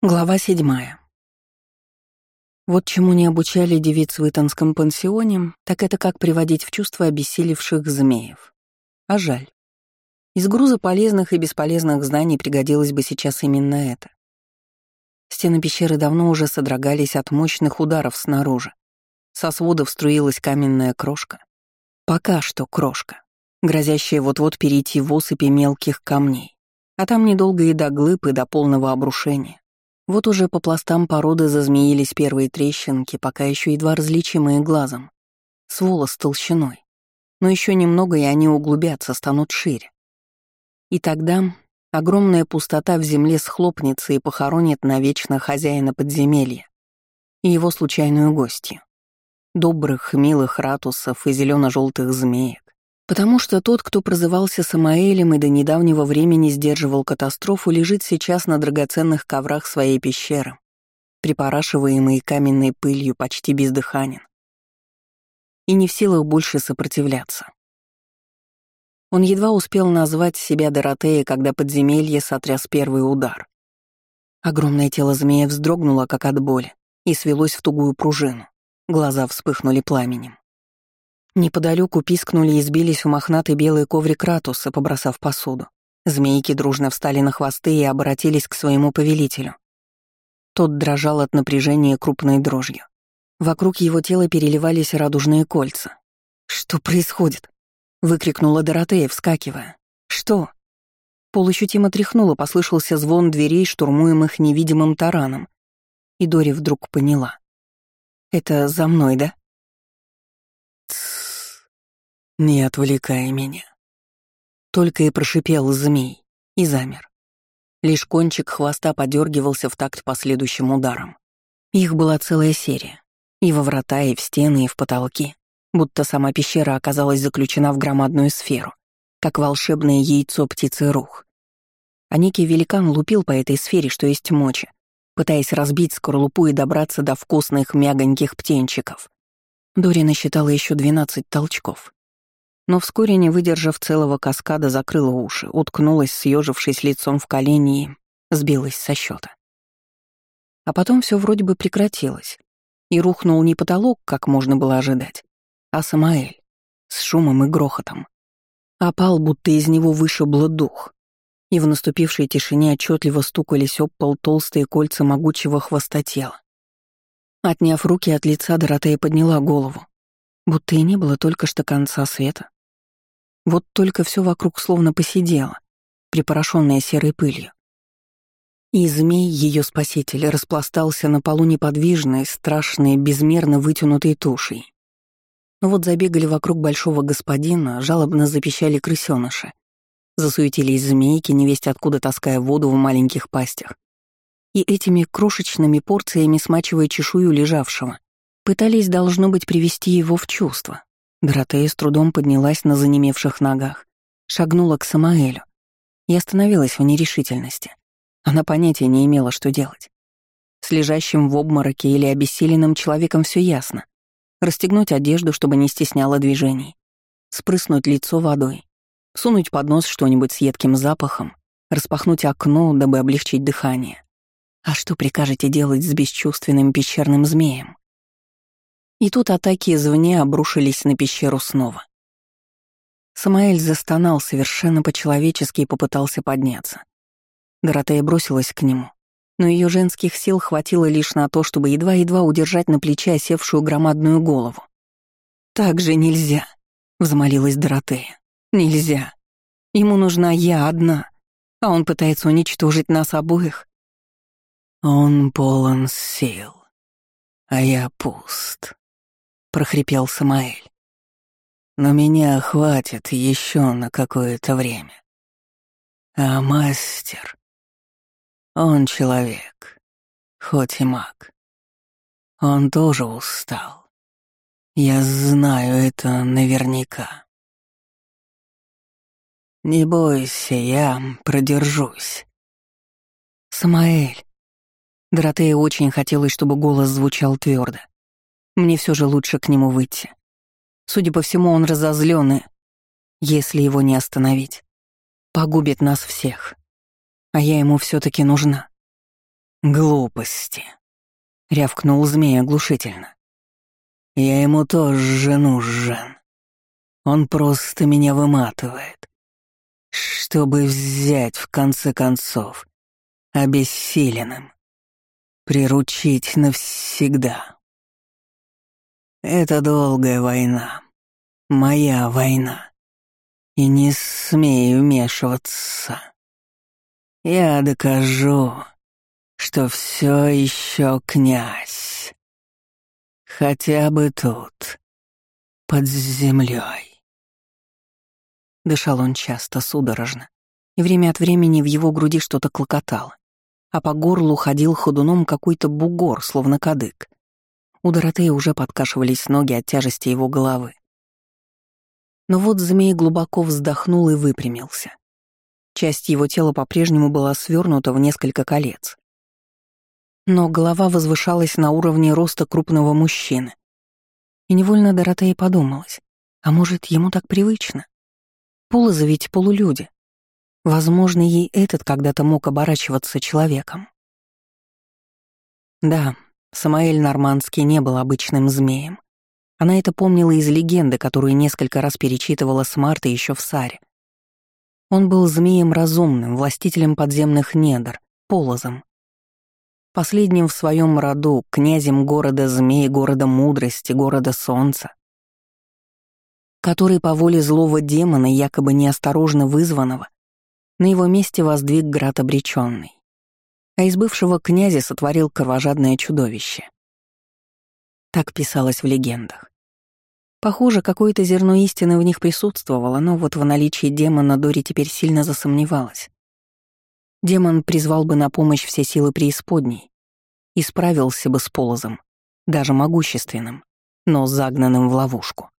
Глава седьмая. Вот чему не обучали девиц в Итанском пансионе, так это как приводить в чувство обессилевших змеев. А жаль. Из груза полезных и бесполезных знаний пригодилось бы сейчас именно это. Стены пещеры давно уже содрогались от мощных ударов снаружи. Со сводов струилась каменная крошка. Пока что крошка, грозящая вот-вот перейти в осыпи мелких камней. А там недолго и до глыб, и до полного обрушения. Вот уже по пластам породы зазмеились первые трещинки, пока еще едва различимые глазом, с волос толщиной. Но еще немного, и они углубятся, станут шире. И тогда огромная пустота в земле схлопнется и похоронит навечно хозяина подземелья и его случайную гостью. Добрых, милых ратусов и зелено желтых змеек, Потому что тот, кто прозывался Самаэлем и до недавнего времени сдерживал катастрофу, лежит сейчас на драгоценных коврах своей пещеры, припорашиваемый каменной пылью, почти бездыханен. И не в силах больше сопротивляться. Он едва успел назвать себя Доротеей, когда подземелье сотряс первый удар. Огромное тело змея вздрогнуло, как от боли, и свелось в тугую пружину. Глаза вспыхнули пламенем. Неподалеку пискнули и сбились в мохнатый белый коврик ратуса, побросав посуду. Змейки дружно встали на хвосты и обратились к своему повелителю. Тот дрожал от напряжения крупной дрожью. Вокруг его тела переливались радужные кольца. «Что происходит?» — выкрикнула Доротея, вскакивая. «Что?» Пол ощутимо тряхнуло, послышался звон дверей, штурмуемых невидимым тараном. И Дори вдруг поняла. «Это за мной, да?» «Не отвлекай меня». Только и прошипел змей и замер. Лишь кончик хвоста подергивался в такт последующим ударом. Их была целая серия. И во врата, и в стены, и в потолки. Будто сама пещера оказалась заключена в громадную сферу, как волшебное яйцо птицы рух. А некий великан лупил по этой сфере, что есть мочи, пытаясь разбить скорлупу и добраться до вкусных мягоньких птенчиков. Дори насчитала еще двенадцать толчков но вскоре, не выдержав целого каскада, закрыла уши, уткнулась, съежившись лицом в колени и сбилась со счета. А потом все вроде бы прекратилось, и рухнул не потолок, как можно было ожидать, а Самаэль с шумом и грохотом. Опал, будто из него вышибло дух, и в наступившей тишине отчетливо стукались об пол толстые кольца могучего хвостотела. Отняв руки от лица, Доротея подняла голову, будто и не было только что конца света, вот только все вокруг словно посидело, припорошенное серой пылью. И змей, ее спаситель, распластался на полу неподвижной, страшной, безмерно вытянутой тушей. Но вот забегали вокруг большого господина, жалобно запищали крысёныши. Засуетились змейки, невесть откуда таская воду в маленьких пастях. И этими крошечными порциями, смачивая чешую лежавшего, пытались, должно быть, привести его в чувство. Доротея с трудом поднялась на занемевших ногах, шагнула к Самаэлю и остановилась в нерешительности. Она понятия не имела, что делать. С лежащим в обмороке или обессиленным человеком все ясно. Расстегнуть одежду, чтобы не стесняло движений. Спрыснуть лицо водой. Сунуть под нос что-нибудь с едким запахом. Распахнуть окно, дабы облегчить дыхание. А что прикажете делать с бесчувственным пещерным змеем? И тут атаки извне обрушились на пещеру снова. Самаэль застонал совершенно по-человечески и попытался подняться. Доротея бросилась к нему, но ее женских сил хватило лишь на то, чтобы едва-едва удержать на плече осевшую громадную голову. «Так же нельзя», — взмолилась Доротея. «Нельзя. Ему нужна я одна, а он пытается уничтожить нас обоих». «Он полон сил, а я пуст», — прохрипел Самаэль. «Но меня хватит еще на какое-то время. А мастер... Он человек, хоть и маг. Он тоже устал. Я знаю это наверняка. Не бойся, я продержусь. Самаэль. Доротея очень хотелось, чтобы голос звучал твердо. Мне все же лучше к нему выйти. Судя по всему, он разозлен и, если его не остановить, погубит нас всех. А я ему все таки нужна. Глупости. Рявкнул змей оглушительно. Я ему тоже нужен. Он просто меня выматывает. Чтобы взять, в конце концов, обессиленным. Приручить навсегда. Это долгая война. Моя война. И не смей вмешиваться. Я докажу, что все еще князь. Хотя бы тут, под землей. Дышал он часто, судорожно, и время от времени в его груди что-то клокотало, а по горлу ходил ходуном какой-то бугор, словно кадык. У Доротеи уже подкашивались ноги от тяжести его головы. Но вот змей глубоко вздохнул и выпрямился. Часть его тела по-прежнему была свернута в несколько колец. Но голова возвышалась на уровне роста крупного мужчины. И невольно Доротея подумалась, а может, ему так привычно? Полозы ведь полулюди. Возможно, ей этот когда-то мог оборачиваться человеком. Да, Самаэль Нормандский не был обычным змеем. Она это помнила из легенды, которую несколько раз перечитывала с Мартой еще в Саре. Он был змеем разумным, властителем подземных недр, полозом. Последним в своем роду, князем города змей, города мудрости, города солнца, который по воле злого демона, якобы неосторожно вызванного, на его месте воздвиг град обреченный. А из бывшего князя сотворил кровожадное чудовище. Так писалось в легендах. Похоже, какое-то зерно истины в них присутствовало, но вот в наличии демона Дори теперь сильно засомневалась. Демон призвал бы на помощь все силы преисподней и справился бы с полозом, даже могущественным, но загнанным в ловушку.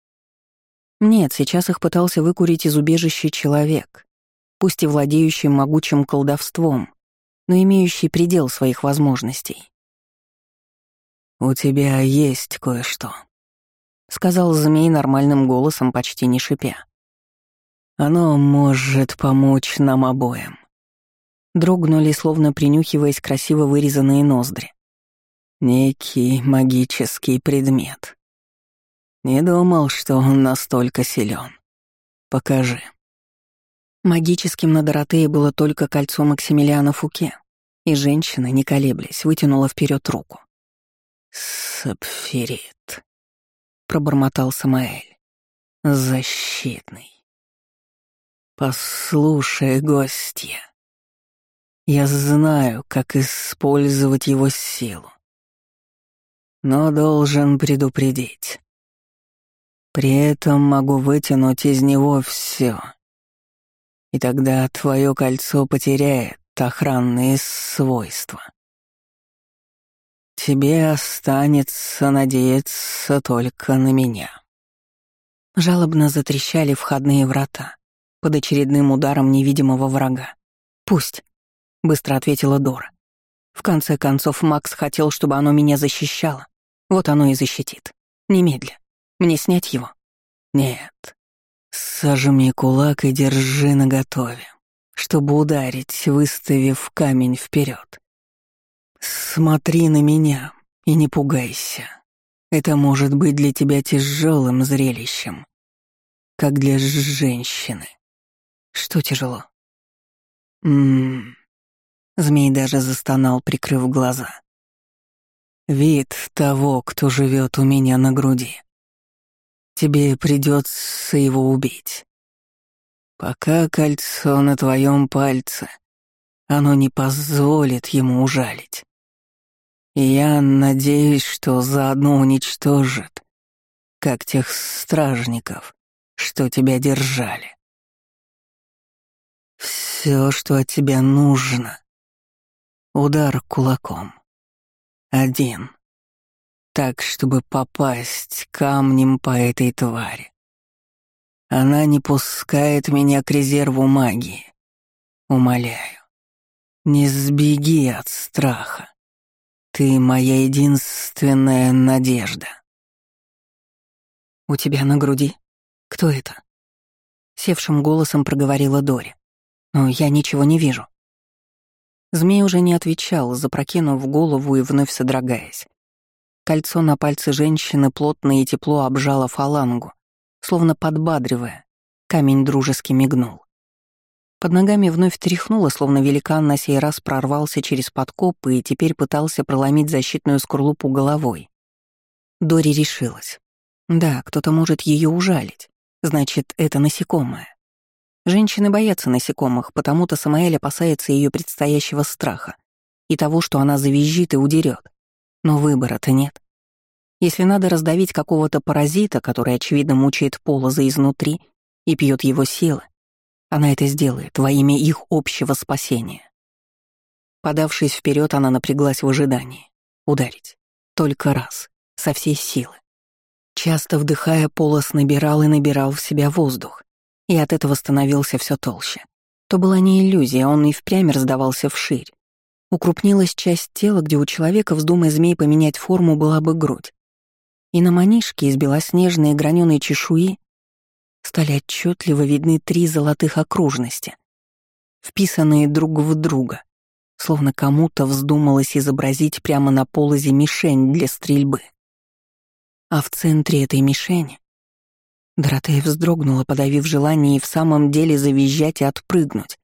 Нет, сейчас их пытался выкурить из убежища человек, пусть и владеющий могучим колдовством, но имеющий предел своих возможностей. «У тебя есть кое-что», — сказал змей нормальным голосом, почти не шипя. «Оно может помочь нам обоим». Дрогнули, словно принюхиваясь красиво вырезанные ноздри. «Некий магический предмет. Не думал, что он настолько силен. Покажи». Магическим на Доротее было только кольцо Максимилиана Фуке, и женщина, не колеблясь, вытянула вперед руку. «Сапфирит», пробормотал Самаэль. Защитный. Послушай, гостья. Я знаю, как использовать его силу. Но должен предупредить. При этом могу вытянуть из него все. И тогда твое кольцо потеряет охранные свойства. Тебе останется надеяться только на меня». Жалобно затрещали входные врата под очередным ударом невидимого врага. «Пусть», — быстро ответила Дора. «В конце концов, Макс хотел, чтобы оно меня защищало. Вот оно и защитит. Немедля. Мне снять его?» «Нет. Сожми кулак и держи наготове, чтобы ударить, выставив камень вперед. «Смотри на меня и не пугайся. Это может быть для тебя тяжелым зрелищем, как для женщины». «Что тяжело?» «Ммм...» Змей даже застонал, прикрыв глаза. «Вид того, кто живет у меня на груди. Тебе придется его убить. Пока кольцо на твоем пальце, оно не позволит ему ужалить. И я надеюсь, что заодно уничтожит, как тех стражников, что тебя держали. Все, что от тебя нужно. Удар кулаком. Один. Так, чтобы попасть камнем по этой твари. Она не пускает меня к резерву магии. Умоляю, не сбеги от страха. Ты моя единственная надежда. У тебя на груди? Кто это? Севшим голосом проговорила Дори. Но я ничего не вижу. Змей уже не отвечал, запрокинув голову и вновь содрогаясь. Кольцо на пальце женщины плотно и тепло обжало фалангу, словно подбадривая. Камень дружески мигнул. Под ногами вновь тряхнуло, словно великан на сей раз прорвался через подкопы и теперь пытался проломить защитную скорлупу головой. Дори решилась. Да, кто-то может ее ужалить. Значит, это насекомое. Женщины боятся насекомых, потому-то Самаэль опасается ее предстоящего страха и того, что она завизжит и удерет. Но выбора-то нет. Если надо раздавить какого-то паразита, который, очевидно, мучает полоза изнутри и пьет его силы, она это сделает во имя их общего спасения. Подавшись вперед, она напряглась в ожидании. Ударить. Только раз. Со всей силы. Часто вдыхая, полос набирал и набирал в себя воздух, и от этого становился все толще. То была не иллюзия, он и впрямь раздавался вширь. Укрупнилась часть тела, где у человека, вздумая змей поменять форму, была бы грудь. И на манишке из белоснежной граненой чешуи стали отчетливо видны три золотых окружности, вписанные друг в друга, словно кому-то вздумалось изобразить прямо на полозе мишень для стрельбы. А в центре этой мишени Доротея вздрогнула, подавив желание и в самом деле завизжать и отпрыгнуть.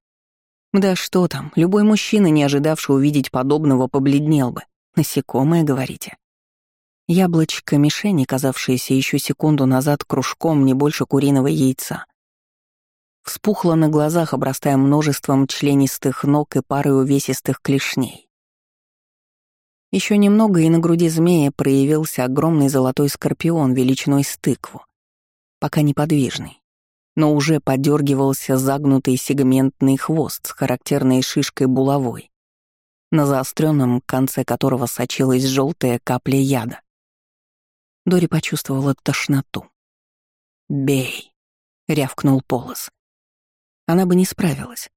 Да что там, любой мужчина, не ожидавший увидеть подобного, побледнел бы. Насекомое, говорите? Яблочко мишени, казавшееся еще секунду назад кружком не больше куриного яйца. Вспухло на глазах, обрастая множеством членистых ног и парой увесистых клешней. Еще немного, и на груди змея проявился огромный золотой скорпион величиной с тыкву пока неподвижный, но уже подергивался загнутый сегментный хвост с характерной шишкой булавой, на заостренном конце которого сочилась желтая капля яда. Дори почувствовала тошноту. «Бей!» — рявкнул Полос. Она бы не справилась,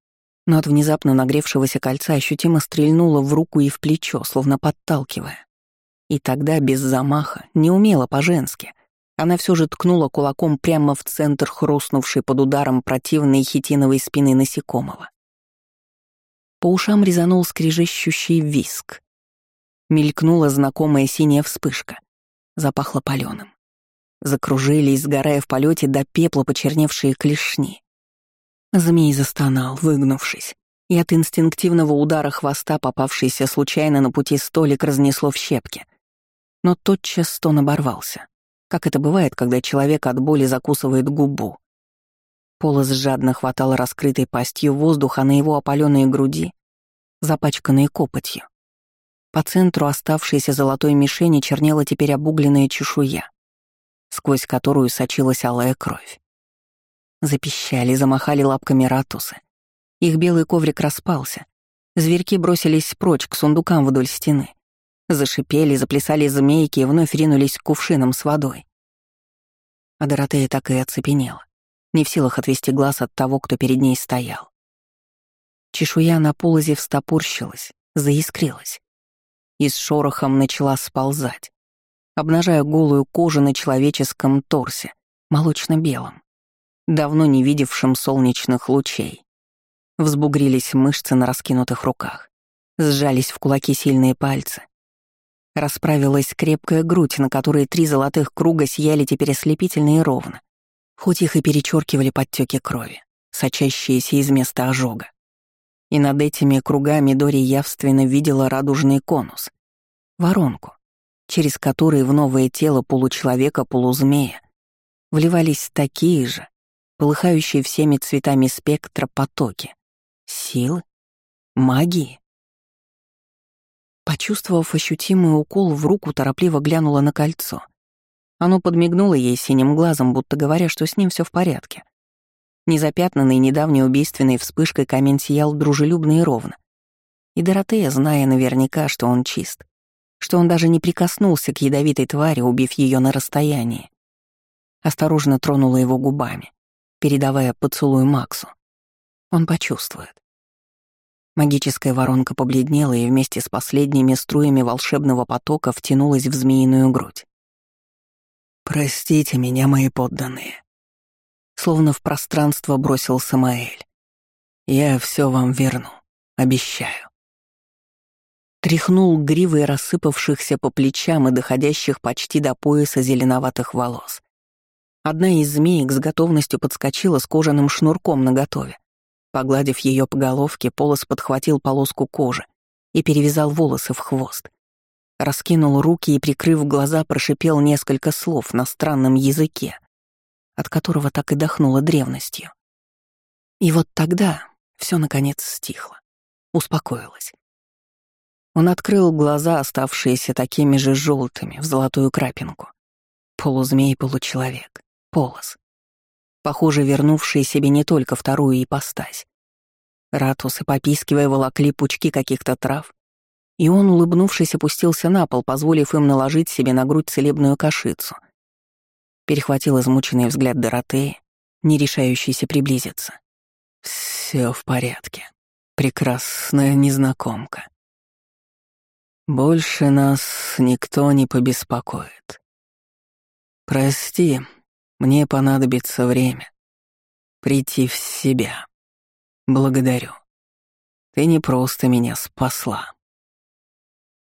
но от внезапно нагревшегося кольца ощутимо стрельнула в руку и в плечо, словно подталкивая. И тогда, без замаха, неумело по-женски, она все же ткнула кулаком прямо в центр хрустнувшей под ударом противной хитиновой спины насекомого. По ушам резанул скрежещущий виск. Мелькнула знакомая синяя вспышка. Запахло паленым. Закружились, сгорая в полете до пепла почерневшие клешни. Змей застонал, выгнувшись, и от инстинктивного удара хвоста, попавшийся случайно на пути столик, разнесло в щепки. Но тотчас стон оборвался как это бывает, когда человек от боли закусывает губу. Полос жадно хватал раскрытой пастью воздуха на его опаленные груди, запачканные копотью. По центру оставшейся золотой мишени чернела теперь обугленная чешуя, сквозь которую сочилась алая кровь. Запищали, замахали лапками ратусы. Их белый коврик распался. Зверьки бросились прочь к сундукам вдоль стены. Зашипели, заплясали змейки и вновь ринулись к кувшинам с водой. А Доротея так и оцепенела, не в силах отвести глаз от того, кто перед ней стоял. Чешуя на полозе встопорщилась, заискрилась. И с шорохом начала сползать, обнажая голую кожу на человеческом торсе, молочно-белом, давно не видевшим солнечных лучей. Взбугрились мышцы на раскинутых руках, сжались в кулаки сильные пальцы, Расправилась крепкая грудь, на которой три золотых круга сияли теперь ослепительно и ровно, хоть их и перечеркивали подтеки крови, сочащиеся из места ожога. И над этими кругами Дори явственно видела радужный конус, воронку, через который в новое тело получеловека-полузмея вливались такие же, полыхающие всеми цветами спектра потоки, силы, магии. Почувствовав ощутимый укол в руку, торопливо глянула на кольцо. Оно подмигнуло ей синим глазом, будто говоря, что с ним все в порядке. Незапятнанный недавней убийственной вспышкой камень сиял дружелюбно и ровно. И Доротея, зная наверняка, что он чист, что он даже не прикоснулся к ядовитой твари, убив ее на расстоянии, осторожно тронула его губами, передавая поцелуй Максу. Он почувствует. Магическая воронка побледнела и вместе с последними струями волшебного потока втянулась в змеиную грудь. «Простите меня, мои подданные», — словно в пространство бросил Самаэль. «Я все вам верну, обещаю». тряхнул гривой рассыпавшихся по плечам и доходящих почти до пояса зеленоватых волос. Одна из змеек с готовностью подскочила с кожаным шнурком наготове. Погладив ее по головке, Полос подхватил полоску кожи и перевязал волосы в хвост. Раскинул руки и, прикрыв глаза, прошипел несколько слов на странном языке, от которого так и дохнуло древностью. И вот тогда все наконец стихло, успокоилось. Он открыл глаза, оставшиеся такими же желтыми, в золотую крапинку. Полузмей-получеловек. Полос. Похоже, вернувший себе не только вторую ипостась. Ратусы, попискивая, волокли пучки каких-то трав, и он, улыбнувшись, опустился на пол, позволив им наложить себе на грудь целебную кашицу. Перехватил измученный взгляд Доротеи, не решающийся приблизиться. Все в порядке. Прекрасная незнакомка. Больше нас никто не побеспокоит. Прости, мне понадобится время. Прийти в себя. Благодарю. Ты не просто меня спасла.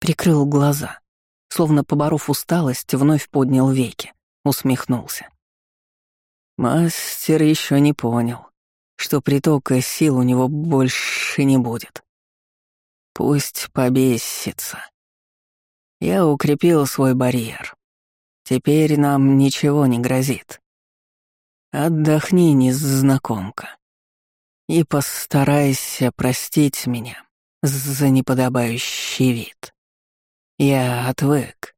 Прикрыл глаза, словно поборов усталость, вновь поднял веки, усмехнулся. Мастер еще не понял, что притока сил у него больше не будет. Пусть побесится. Я укрепил свой барьер. Теперь нам ничего не грозит. Отдохни, незнакомка. И постарайся простить меня за неподобающий вид. Я отвык.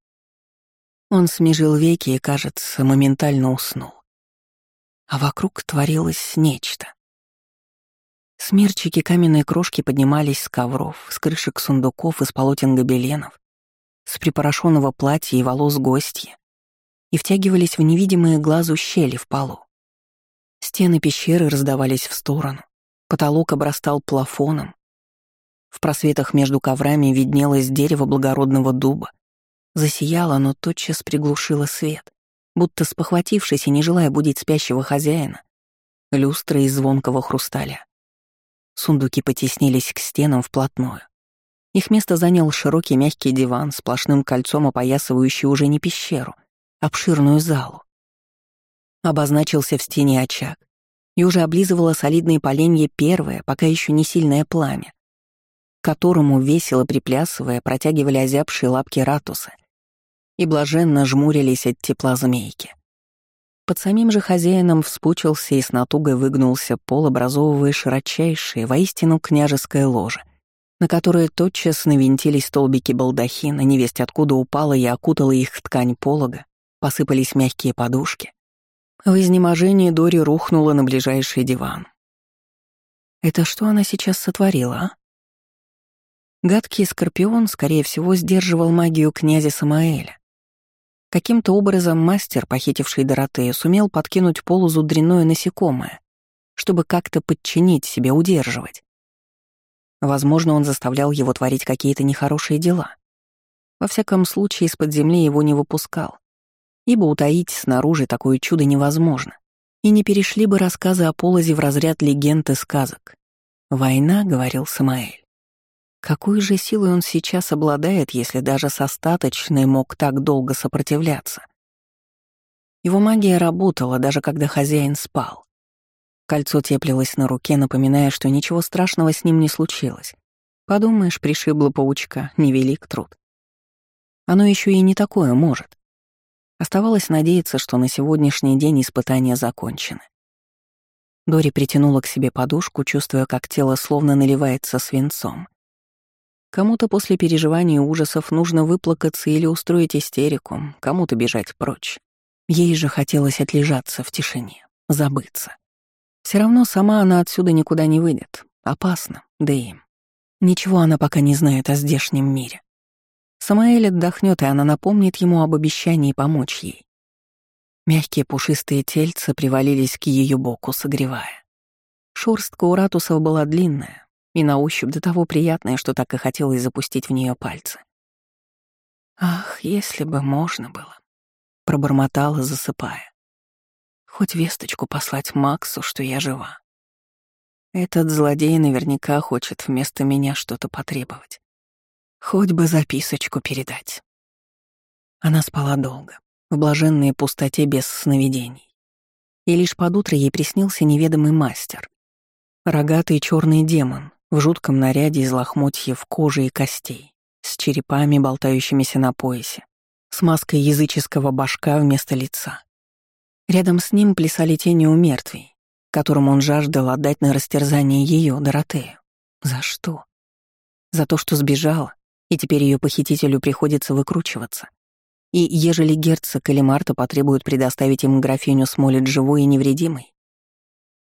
Он смежил веки и, кажется, моментально уснул. А вокруг творилось нечто. Смерчики каменной крошки поднимались с ковров, с крышек сундуков, из полотен гобеленов, с припорошенного платья и волос гостья, и втягивались в невидимые глазу щели в полу. Стены пещеры раздавались в сторону, потолок обрастал плафоном. В просветах между коврами виднелось дерево благородного дуба. Засияло, но тотчас приглушило свет, будто спохватившись и не желая будить спящего хозяина, люстра из звонкого хрусталя. Сундуки потеснились к стенам вплотную. Их место занял широкий мягкий диван, сплошным кольцом опоясывающий уже не пещеру, обширную залу. Обозначился в стене очаг, и уже облизывало солидные поленья первое, пока еще не сильное пламя, которому, весело приплясывая, протягивали озябшие лапки ратусы и блаженно жмурились от тепла змейки. Под самим же хозяином вспучился и с натугой выгнулся пол, образовывая широчайшее, воистину княжеское ложе, на которое тотчас навинтились столбики балдахина, невесть откуда упала и окутала их ткань полога, посыпались мягкие подушки. В изнеможении Дори рухнула на ближайший диван. Это что она сейчас сотворила, а? Гадкий скорпион, скорее всего, сдерживал магию князя Самаэля, Каким-то образом мастер, похитивший Доротею, сумел подкинуть полозу дрянное насекомое, чтобы как-то подчинить себе, удерживать. Возможно, он заставлял его творить какие-то нехорошие дела. Во всяком случае, из-под земли его не выпускал, ибо утаить снаружи такое чудо невозможно. И не перешли бы рассказы о полозе в разряд легенд и сказок. «Война», — говорил Самаэль, какой же силой он сейчас обладает, если даже с остаточной мог так долго сопротивляться? Его магия работала, даже когда хозяин спал. Кольцо теплилось на руке, напоминая, что ничего страшного с ним не случилось. Подумаешь, пришибло паучка, невелик труд. Оно еще и не такое может. Оставалось надеяться, что на сегодняшний день испытания закончены. Дори притянула к себе подушку, чувствуя, как тело словно наливается свинцом. Кому-то после переживания ужасов нужно выплакаться или устроить истерику, кому-то бежать прочь. Ей же хотелось отлежаться в тишине, забыться. Все равно сама она отсюда никуда не выйдет. Опасно, да и... Ничего она пока не знает о здешнем мире. Самаэль отдохнет, и она напомнит ему об обещании помочь ей. Мягкие пушистые тельца привалились к ее боку, согревая. Шорстка у ратусов была длинная, и на ощупь до того приятное, что так и хотелось запустить в нее пальцы. «Ах, если бы можно было!» — пробормотала, засыпая. «Хоть весточку послать Максу, что я жива. Этот злодей наверняка хочет вместо меня что-то потребовать. Хоть бы записочку передать. Она спала долго, в блаженной пустоте без сновидений. И лишь под утро ей приснился неведомый мастер. Рогатый черный демон в жутком наряде из лохмотьев кожи и костей, с черепами, болтающимися на поясе, с маской языческого башка вместо лица. Рядом с ним плясали тени у мертвей, которым он жаждал отдать на растерзание ее, Доротею. За что? За то, что сбежала, и теперь ее похитителю приходится выкручиваться. И ежели герцог или Марта потребуют предоставить им графиню Смолет живой и невредимой,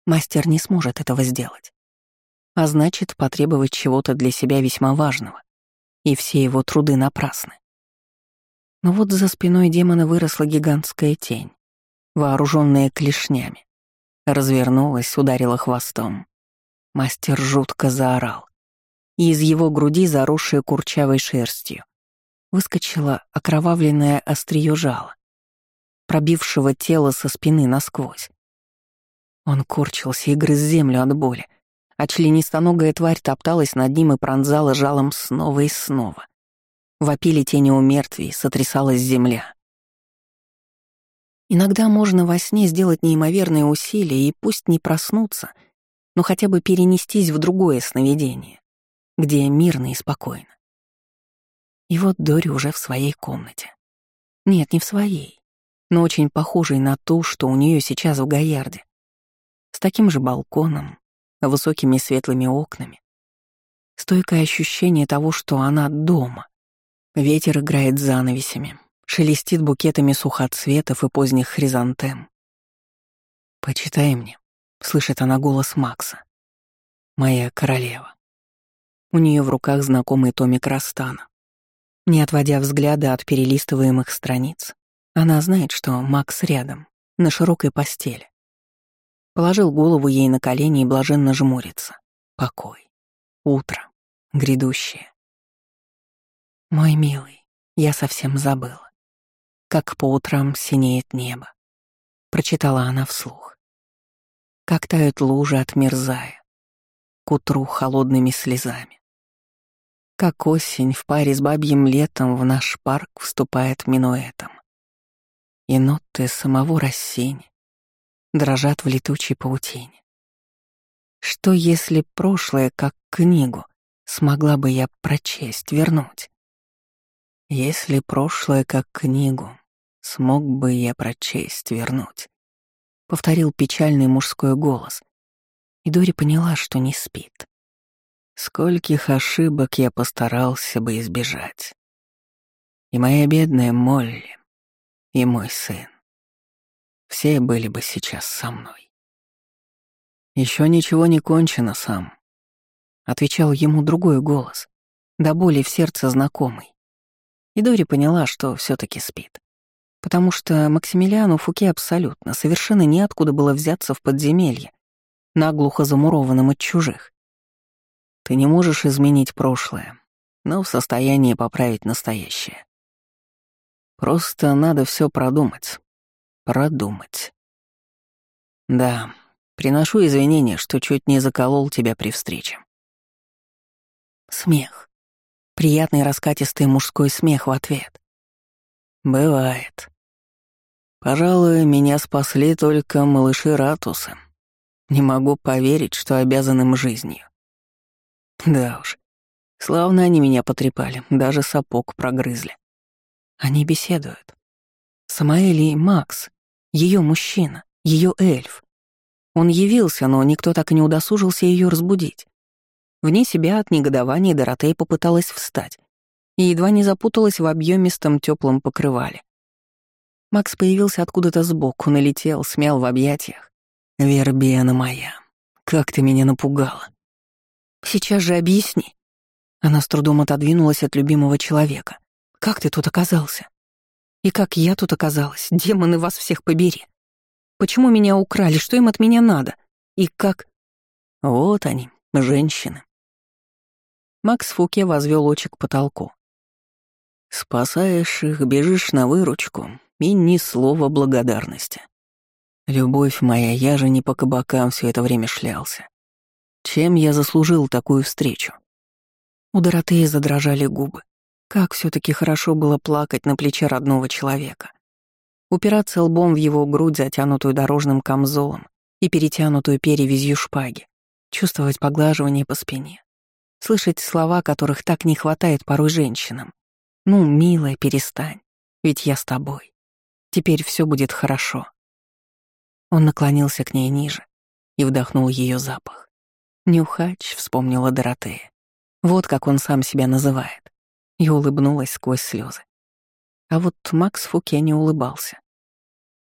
мастер не сможет этого сделать. А значит, потребовать чего-то для себя весьма важного. И все его труды напрасны. Но вот за спиной демона выросла гигантская тень, вооруженная клешнями. Развернулась, ударила хвостом. Мастер жутко заорал. И из его груди, заросшая курчавой шерстью, выскочило окровавленное острие жала, пробившего тело со спины насквозь. Он корчился и грыз землю от боли, а членистоногая тварь топталась над ним и пронзала жалом снова и снова. Вопили тени у мертвей, сотрясалась земля. Иногда можно во сне сделать неимоверные усилия и пусть не проснуться, но хотя бы перенестись в другое сновидение, где мирно и спокойно. И вот Дори уже в своей комнате. Нет, не в своей, но очень похожей на ту, что у нее сейчас в Гаярде. С таким же балконом, высокими светлыми окнами. Стойкое ощущение того, что она дома, Ветер играет занавесями, шелестит букетами сухоцветов и поздних хризантем. «Почитай мне», — слышит она голос Макса. «Моя королева». У нее в руках знакомый томик Растана. Не отводя взгляда от перелистываемых страниц, она знает, что Макс рядом, на широкой постели. Положил голову ей на колени и блаженно жмурится. Покой. Утро. Грядущее. Мой милый, я совсем забыла. Как по утрам синеет небо. Прочитала она вслух. Как тают лужи, отмерзая. К утру холодными слезами. Как осень в паре с бабьим летом в наш парк вступает минуэтом. И ноты самого рассени дрожат в летучей паутине. Что если прошлое, как книгу, смогла бы я прочесть, вернуть? Если прошлое как книгу, смог бы я прочесть, вернуть. Повторил печальный мужской голос. И Дори поняла, что не спит. Скольких ошибок я постарался бы избежать. И моя бедная Молли, и мой сын. Все были бы сейчас со мной. Еще ничего не кончено сам. Отвечал ему другой голос, до боли в сердце знакомый. И Дори поняла, что все таки спит. Потому что Максимилиану Фуке абсолютно, совершенно неоткуда было взяться в подземелье, наглухо замурованным от чужих. Ты не можешь изменить прошлое, но в состоянии поправить настоящее. Просто надо все продумать. Продумать. Да, приношу извинения, что чуть не заколол тебя при встрече. Смех. Приятный раскатистый мужской смех в ответ. «Бывает. Пожалуй, меня спасли только малыши Ратуса. Не могу поверить, что обязан им жизнью. Да уж, славно они меня потрепали, даже сапог прогрызли. Они беседуют. Самаэль и Макс, ее мужчина, ее эльф. Он явился, но никто так и не удосужился ее разбудить. Вне себя от негодования Доротея попыталась встать и едва не запуталась в объемистом теплом покрывале. Макс появился откуда-то сбоку, налетел, смял в объятиях. «Вербена моя, как ты меня напугала!» «Сейчас же объясни». Она с трудом отодвинулась от любимого человека. «Как ты тут оказался? И как я тут оказалась? Демоны вас всех побери! Почему меня украли? Что им от меня надо? И как...» «Вот они, женщины. Макс Фуке возвел очи к потолку. «Спасаешь их, бежишь на выручку, и ни слова благодарности. Любовь моя, я же не по кабакам все это время шлялся. Чем я заслужил такую встречу? У Доротеи задрожали губы. Как все таки хорошо было плакать на плече родного человека. Упираться лбом в его грудь, затянутую дорожным камзолом и перетянутую перевязью шпаги. Чувствовать поглаживание по спине. Слышать слова, которых так не хватает порой женщинам. «Ну, милая, перестань, ведь я с тобой. Теперь все будет хорошо». Он наклонился к ней ниже и вдохнул ее запах. «Нюхач», — вспомнила Доротея. Вот как он сам себя называет. И улыбнулась сквозь слезы. А вот Макс Фуке не улыбался.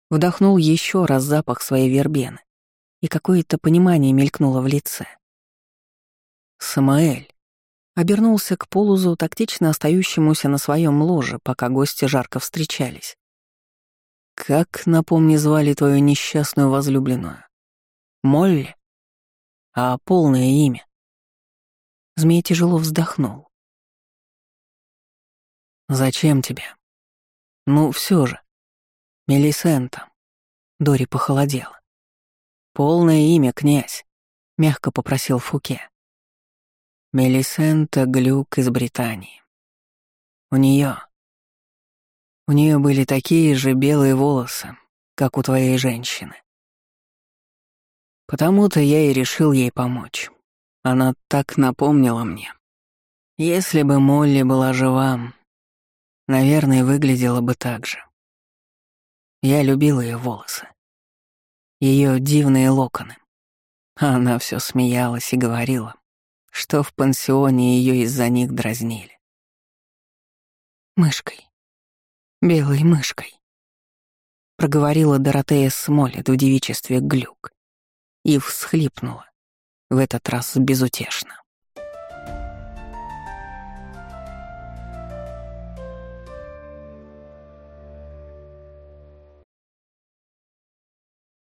Вдохнул еще раз запах своей вербены, и какое-то понимание мелькнуло в лице. «Самаэль», обернулся к Полузу, тактично остающемуся на своем ложе, пока гости жарко встречались. «Как, напомни, звали твою несчастную возлюбленную? Молли? А полное имя?» Змей тяжело вздохнул. «Зачем тебе?» «Ну, все же. Мелисента». Дори похолодела. «Полное имя, князь», — мягко попросил Фуке. Мелисента Глюк из Британии. У нее, У нее были такие же белые волосы, как у твоей женщины. Потому-то я и решил ей помочь. Она так напомнила мне. Если бы Молли была жива, наверное, выглядела бы так же. Я любил ее волосы. Ее дивные локоны. Она все смеялась и говорила, что в пансионе ее из-за них дразнили. «Мышкой. Белой мышкой», — проговорила Доротея Смолет в девичестве Глюк и всхлипнула в этот раз безутешно.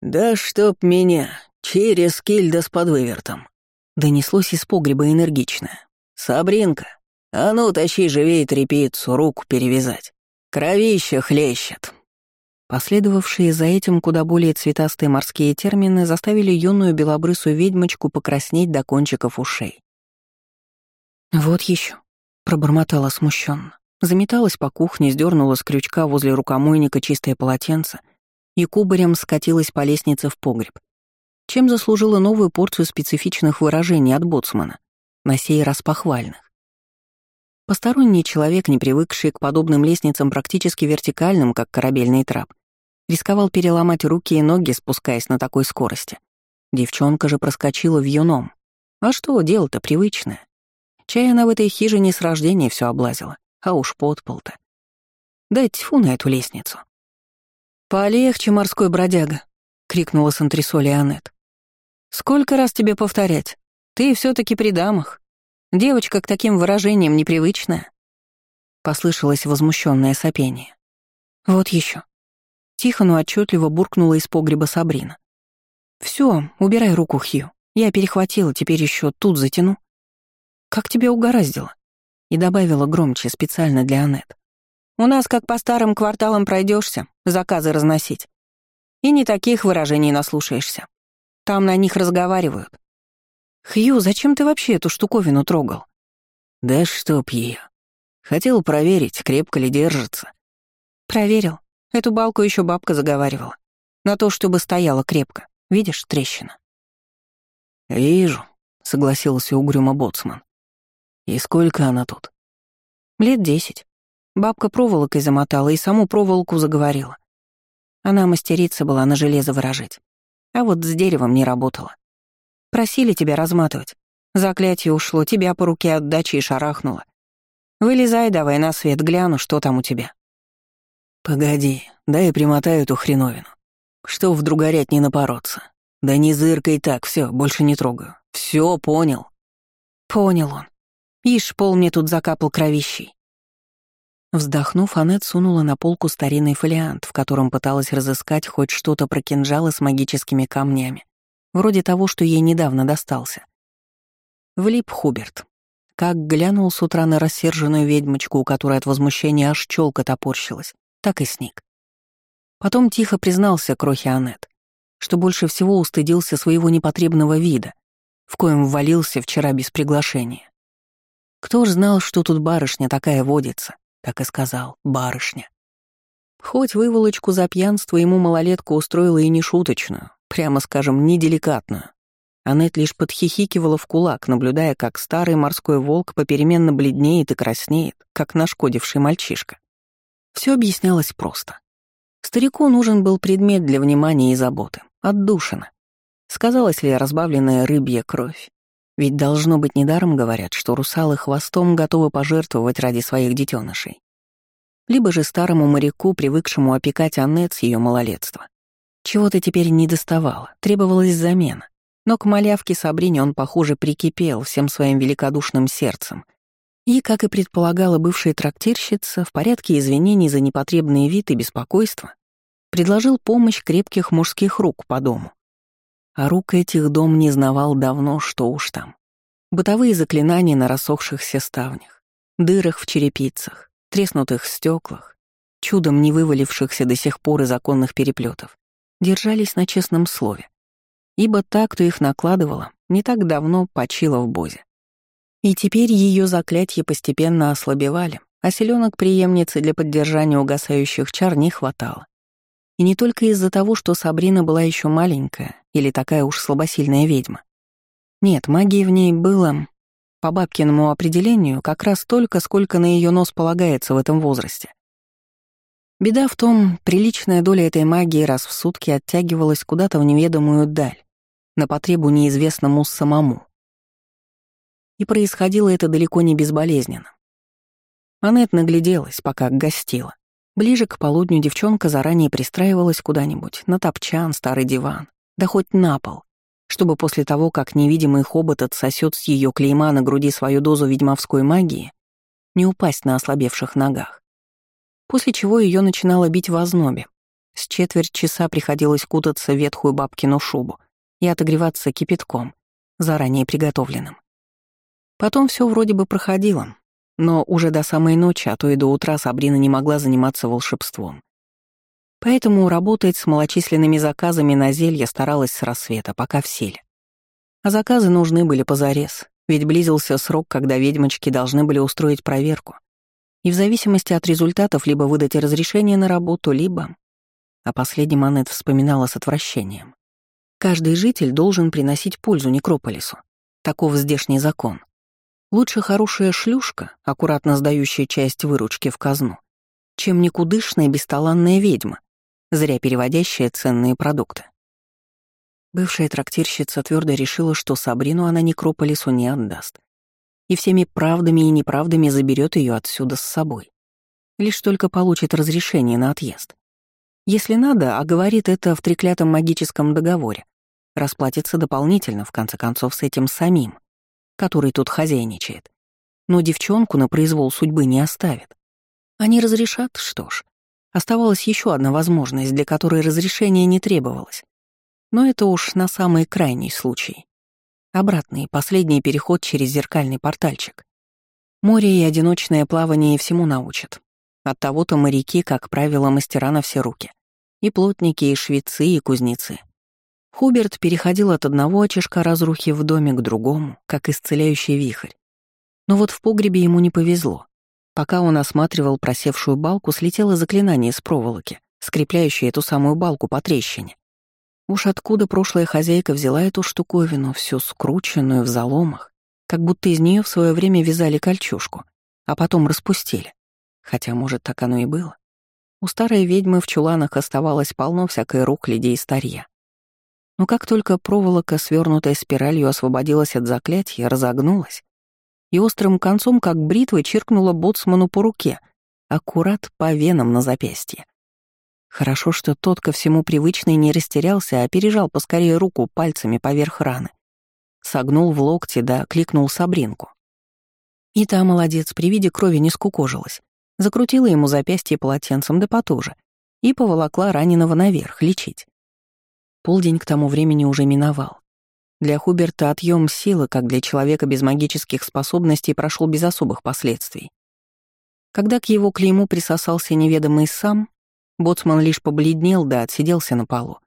«Да чтоб меня! Через кильда с подвывертом!» Донеслось из погреба энергично. «Сабринка, а ну тащи живее трепицу, руку перевязать. Кровище хлещет!» Последовавшие за этим куда более цветастые морские термины заставили юную белобрысую ведьмочку покраснеть до кончиков ушей. «Вот еще, пробормотала смущенно, заметалась по кухне, сдернула с крючка возле рукомойника чистое полотенце и кубарем скатилась по лестнице в погреб, чем заслужила новую порцию специфичных выражений от боцмана, на сей раз похвальных. Посторонний человек, не привыкший к подобным лестницам практически вертикальным, как корабельный трап, рисковал переломать руки и ноги, спускаясь на такой скорости. Девчонка же проскочила в юном. А что, дело-то привычное. Чай она в этой хижине с рождения все облазила, а уж подпол-то. Да тьфу на эту лестницу. «Полегче, морской бродяга!» — крикнула с антресоли Аннет. «Сколько раз тебе повторять? Ты все таки при дамах. Девочка к таким выражениям непривычная. Послышалось возмущенное сопение. Вот еще. Тихо, но отчетливо буркнула из погреба Сабрина. Все, убирай руку, Хью. Я перехватила, теперь еще тут затяну. Как тебя угораздило? И добавила громче, специально для Аннет. У нас как по старым кварталам пройдешься, заказы разносить. И не таких выражений наслушаешься. Там на них разговаривают. «Хью, зачем ты вообще эту штуковину трогал?» «Да чтоб ее. Хотел проверить, крепко ли держится». «Проверил. Эту балку еще бабка заговаривала. На то, чтобы стояла крепко. Видишь, трещина». «Вижу», — согласился угрюмо боцман. «И сколько она тут?» «Лет десять. Бабка проволокой замотала и саму проволоку заговорила. Она мастерица была на железо выражать. А вот с деревом не работала. Просили тебя разматывать. Заклятие ушло, тебя по руке отдачи и шарахнуло. Вылезай давай на свет, гляну, что там у тебя. Погоди, дай примотаю эту хреновину. Что вдруг горять не напороться. Да не зыркай так, все, больше не трогаю. Все понял. Понял он. Ишь, пол мне тут закапал кровищей. Вздохнув, Аннет сунула на полку старинный фолиант, в котором пыталась разыскать хоть что-то про кинжалы с магическими камнями вроде того, что ей недавно достался. Влип Хуберт. Как глянул с утра на рассерженную ведьмочку, у которой от возмущения аж челка топорщилась, так и сник. Потом тихо признался крохи Аннет, что больше всего устыдился своего непотребного вида, в коем ввалился вчера без приглашения. Кто ж знал, что тут барышня такая водится? Так и сказал, барышня. Хоть выволочку за пьянство ему малолетка устроила и не шуточную, прямо скажем, неделикатную. Аннет лишь подхихикивала в кулак, наблюдая, как старый морской волк попеременно бледнеет и краснеет, как нашкодивший мальчишка. Все объяснялось просто. Старику нужен был предмет для внимания и заботы, отдушина. Сказалась ли разбавленная рыбья кровь? Ведь должно быть недаром говорят, что русалы хвостом готовы пожертвовать ради своих детенышей. Либо же старому моряку, привыкшему опекать Аннет с ее малолетства. Чего-то теперь не доставало, требовалась замена. Но к малявке Сабрине он, похоже, прикипел всем своим великодушным сердцем. И, как и предполагала бывшая трактирщица, в порядке извинений за непотребный вид и беспокойство, предложил помощь крепких мужских рук по дому. А рук этих дом не знавал давно, что уж там. Бытовые заклинания на рассохшихся ставнях, дырах в черепицах, треснутых стеклах, чудом не вывалившихся до сих пор из законных переплетов, держались на честном слове ибо та, кто их накладывала, не так давно почила в Бозе. И теперь ее заклятия постепенно ослабевали, а селенок преемницы для поддержания угасающих чар не хватало. И не только из-за того, что Сабрина была еще маленькая или такая уж слабосильная ведьма. Нет, магии в ней было, по бабкиному определению, как раз столько, сколько на ее нос полагается в этом возрасте. Беда в том, приличная доля этой магии раз в сутки оттягивалась куда-то в неведомую даль, на потребу неизвестному самому. И происходило это далеко не безболезненно. Аннет нагляделась, пока гостила. Ближе к полудню девчонка заранее пристраивалась куда-нибудь, на топчан, старый диван, да хоть на пол, чтобы после того, как невидимый хобот отсосет с ее клейма на груди свою дозу ведьмовской магии, не упасть на ослабевших ногах. После чего ее начинало бить в ознобе. С четверть часа приходилось кутаться в ветхую бабкину шубу, и отогреваться кипятком, заранее приготовленным. Потом все вроде бы проходило, но уже до самой ночи, а то и до утра Сабрина не могла заниматься волшебством. Поэтому работать с малочисленными заказами на зелье старалась с рассвета, пока в силе. А заказы нужны были позарез, ведь близился срок, когда ведьмочки должны были устроить проверку. И в зависимости от результатов либо выдать разрешение на работу, либо... О последнем Аннет вспоминала с отвращением. Каждый житель должен приносить пользу некрополису. Таков здешний закон. Лучше хорошая шлюшка, аккуратно сдающая часть выручки в казну, чем никудышная бесталанная ведьма, зря переводящая ценные продукты. Бывшая трактирщица твердо решила, что Сабрину она некрополису не отдаст. И всеми правдами и неправдами заберет ее отсюда с собой. Лишь только получит разрешение на отъезд. Если надо, а говорит это в треклятом магическом договоре, Расплатится дополнительно, в конце концов, с этим самим, который тут хозяйничает. Но девчонку на произвол судьбы не оставит. Они разрешат, что ж. Оставалась еще одна возможность, для которой разрешения не требовалось. Но это уж на самый крайний случай. Обратный, последний переход через зеркальный портальчик. Море и одиночное плавание всему научат. От того-то моряки, как правило, мастера на все руки. И плотники, и швецы, и кузнецы — Хуберт переходил от одного очишка разрухи в доме к другому, как исцеляющий вихрь. Но вот в погребе ему не повезло. Пока он осматривал просевшую балку, слетело заклинание с проволоки, скрепляющее эту самую балку по трещине. Уж откуда прошлая хозяйка взяла эту штуковину, всю скрученную в заломах, как будто из нее в свое время вязали кольчушку, а потом распустили. Хотя, может, так оно и было. У старой ведьмы в чуланах оставалось полно всякой рухляди и старья. Но как только проволока, свернутая спиралью, освободилась от заклятия, разогнулась, и острым концом, как бритвой, чиркнула боцману по руке, аккурат по венам на запястье. Хорошо, что тот ко всему привычный не растерялся, а пережал поскорее руку пальцами поверх раны. Согнул в локте, да кликнул Сабринку. И та, молодец, при виде крови не скукожилась. Закрутила ему запястье полотенцем да потуже и поволокла раненого наверх лечить. Полдень к тому времени уже миновал. Для Хуберта отъем силы, как для человека без магических способностей, прошел без особых последствий. Когда к его клейму присосался неведомый сам, боцман лишь побледнел да отсиделся на полу.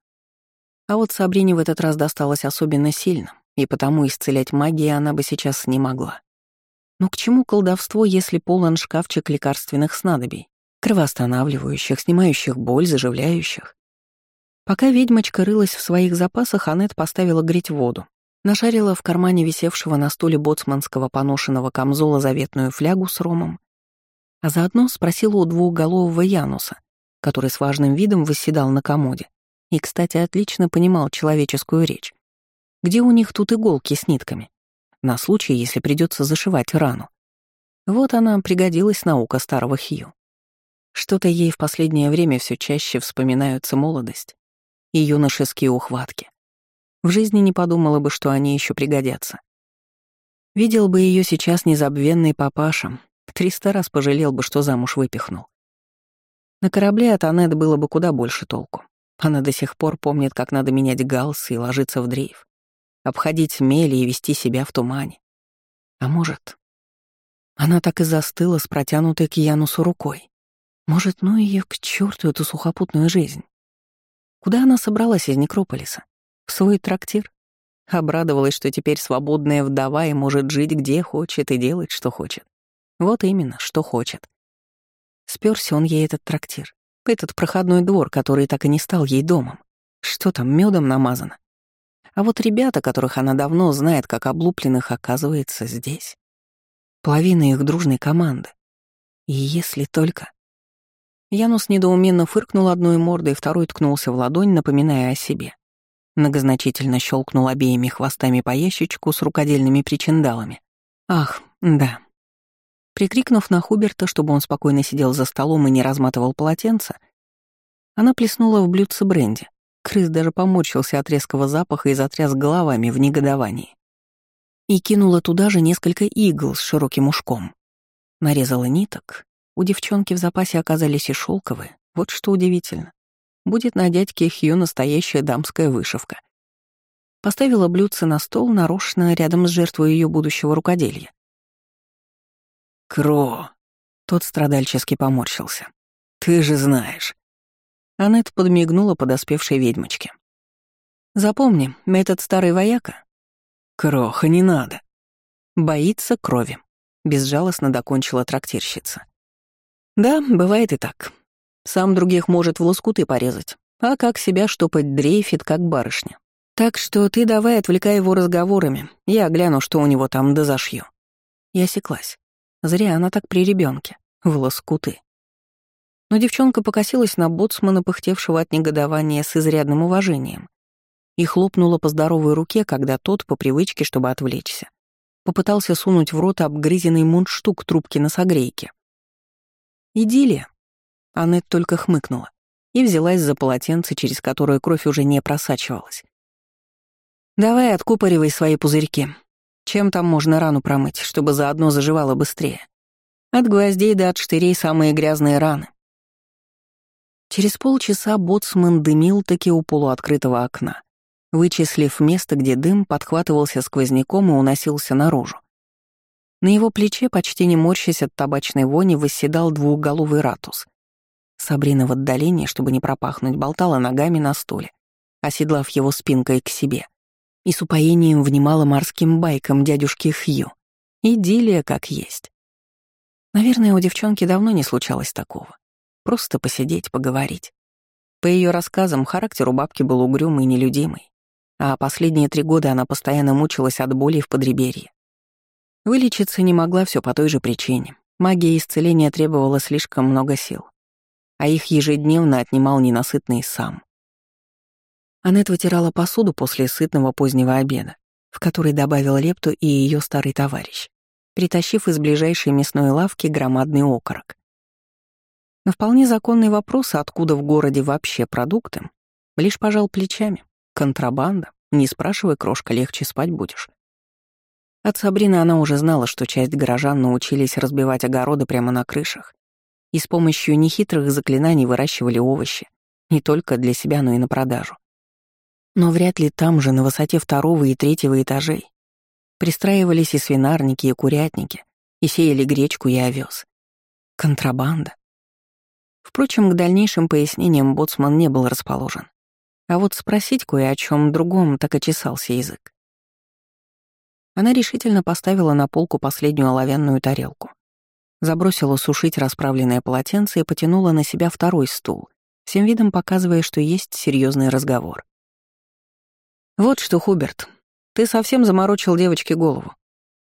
А вот Сабрине в этот раз досталось особенно сильно, и потому исцелять магией она бы сейчас не могла. Но к чему колдовство, если полон шкафчик лекарственных снадобий, кровоостанавливающих, снимающих боль, заживляющих? Пока ведьмочка рылась в своих запасах, Аннет поставила греть воду, нашарила в кармане висевшего на стуле боцманского поношенного камзола заветную флягу с ромом, а заодно спросила у двухголового Януса, который с важным видом восседал на комоде и, кстати, отлично понимал человеческую речь. Где у них тут иголки с нитками? На случай, если придется зашивать рану. Вот она пригодилась наука старого Хью. Что-то ей в последнее время все чаще вспоминаются молодость и юношеские ухватки. В жизни не подумала бы, что они еще пригодятся. Видел бы ее сейчас незабвенный папаша, триста раз пожалел бы, что замуж выпихнул. На корабле от Анет было бы куда больше толку. Она до сих пор помнит, как надо менять галсы и ложиться в дрейф, обходить мели и вести себя в тумане. А может, она так и застыла с протянутой к Янусу рукой. Может, ну ее к черту эту сухопутную жизнь. Куда она собралась из Некрополиса? В свой трактир? Обрадовалась, что теперь свободная вдова и может жить где хочет и делать, что хочет. Вот именно, что хочет. Сперся он ей этот трактир, этот проходной двор, который так и не стал ей домом. Что там, медом намазано? А вот ребята, которых она давно знает как облупленных, оказывается здесь. Половина их дружной команды. И если только... Янус недоуменно фыркнул одной мордой, второй ткнулся в ладонь, напоминая о себе. Многозначительно щелкнул обеими хвостами по ящичку с рукодельными причиндалами. Ах, да, Прикрикнув на Хуберта, чтобы он спокойно сидел за столом и не разматывал полотенце, она плеснула в блюдце бренди. Крыс даже поморщился от резкого запаха и затряс головами в негодовании. И кинула туда же несколько игл с широким ушком. Нарезала ниток. У девчонки в запасе оказались и шелковые. Вот что удивительно. Будет на дядьке Хью настоящая дамская вышивка. Поставила блюдце на стол нарочно рядом с жертвой ее будущего рукоделия. «Кро!» Тот страдальчески поморщился. «Ты же знаешь». Аннет подмигнула подоспевшей ведьмочке. «Запомни, метод старый вояка». «Кроха, не надо». «Боится крови», — безжалостно докончила трактирщица. «Да, бывает и так. Сам других может в лоскуты порезать, а как себя штопать дрейфит, как барышня. Так что ты давай отвлекай его разговорами, я гляну, что у него там, да зашью». Я осеклась. Зря она так при ребенке, в лоскуты. Но девчонка покосилась на боцмана, пыхтевшего от негодования с изрядным уважением, и хлопнула по здоровой руке, когда тот, по привычке, чтобы отвлечься, попытался сунуть в рот обгрызенный мундштук трубки на согрейке. «Идиллия», — Аннет только хмыкнула и взялась за полотенце, через которое кровь уже не просачивалась. «Давай откупоривай свои пузырьки», чем там можно рану промыть, чтобы заодно заживало быстрее? От гвоздей до от штырей самые грязные раны. Через полчаса боцман дымил таки у полуоткрытого окна, вычислив место, где дым подхватывался сквозняком и уносился наружу. На его плече, почти не морщась от табачной вони, восседал двухголовый ратус. Сабрина в отдалении, чтобы не пропахнуть, болтала ногами на стуле, оседлав его спинкой к себе и с упоением внимала морским байкам дядюшки Хью. Идиллия как есть. Наверное, у девчонки давно не случалось такого. Просто посидеть, поговорить. По ее рассказам, характер у бабки был угрюмый и нелюдимый, а последние три года она постоянно мучилась от боли в подреберье. Вылечиться не могла все по той же причине. Магия исцеления требовала слишком много сил, а их ежедневно отнимал ненасытный сам. Аннет вытирала посуду после сытного позднего обеда, в который добавил лепту и ее старый товарищ, притащив из ближайшей мясной лавки громадный окорок. На вполне законный вопрос, откуда в городе вообще продукты, лишь пожал плечами. Контрабанда. Не спрашивай, крошка, легче спать будешь. От Сабрины она уже знала, что часть горожан научились разбивать огороды прямо на крышах и с помощью нехитрых заклинаний выращивали овощи, не только для себя, но и на продажу. Но вряд ли там же, на высоте второго и третьего этажей, пристраивались и свинарники, и курятники, и сеяли гречку и овес. Контрабанда. Впрочем, к дальнейшим пояснениям боцман не был расположен. А вот спросить кое о чем другом так и чесался язык. Она решительно поставила на полку последнюю оловянную тарелку. Забросила сушить расправленное полотенце и потянула на себя второй стул, всем видом показывая, что есть серьезный разговор. «Вот что, Хуберт, ты совсем заморочил девочке голову.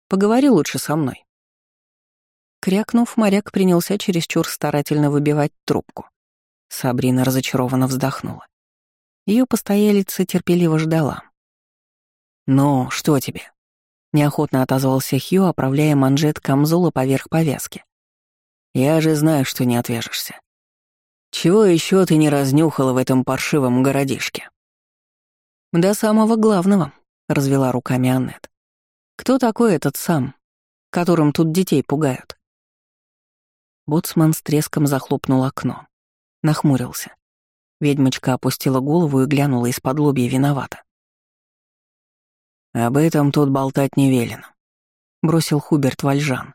Поговори лучше со мной». Крякнув, моряк принялся чересчур старательно выбивать трубку. Сабрина разочарованно вздохнула. Ее постоялица терпеливо ждала. «Ну, что тебе?» Неохотно отозвался Хью, оправляя манжет камзола поверх повязки. «Я же знаю, что не отвяжешься. Чего еще ты не разнюхала в этом паршивом городишке?» «До самого главного», — развела руками Аннет. «Кто такой этот сам, которым тут детей пугают?» Боцман с треском захлопнул окно. Нахмурился. Ведьмочка опустила голову и глянула из-под лобья виновата. «Об этом тут болтать не велено», — бросил Хуберт Вальжан.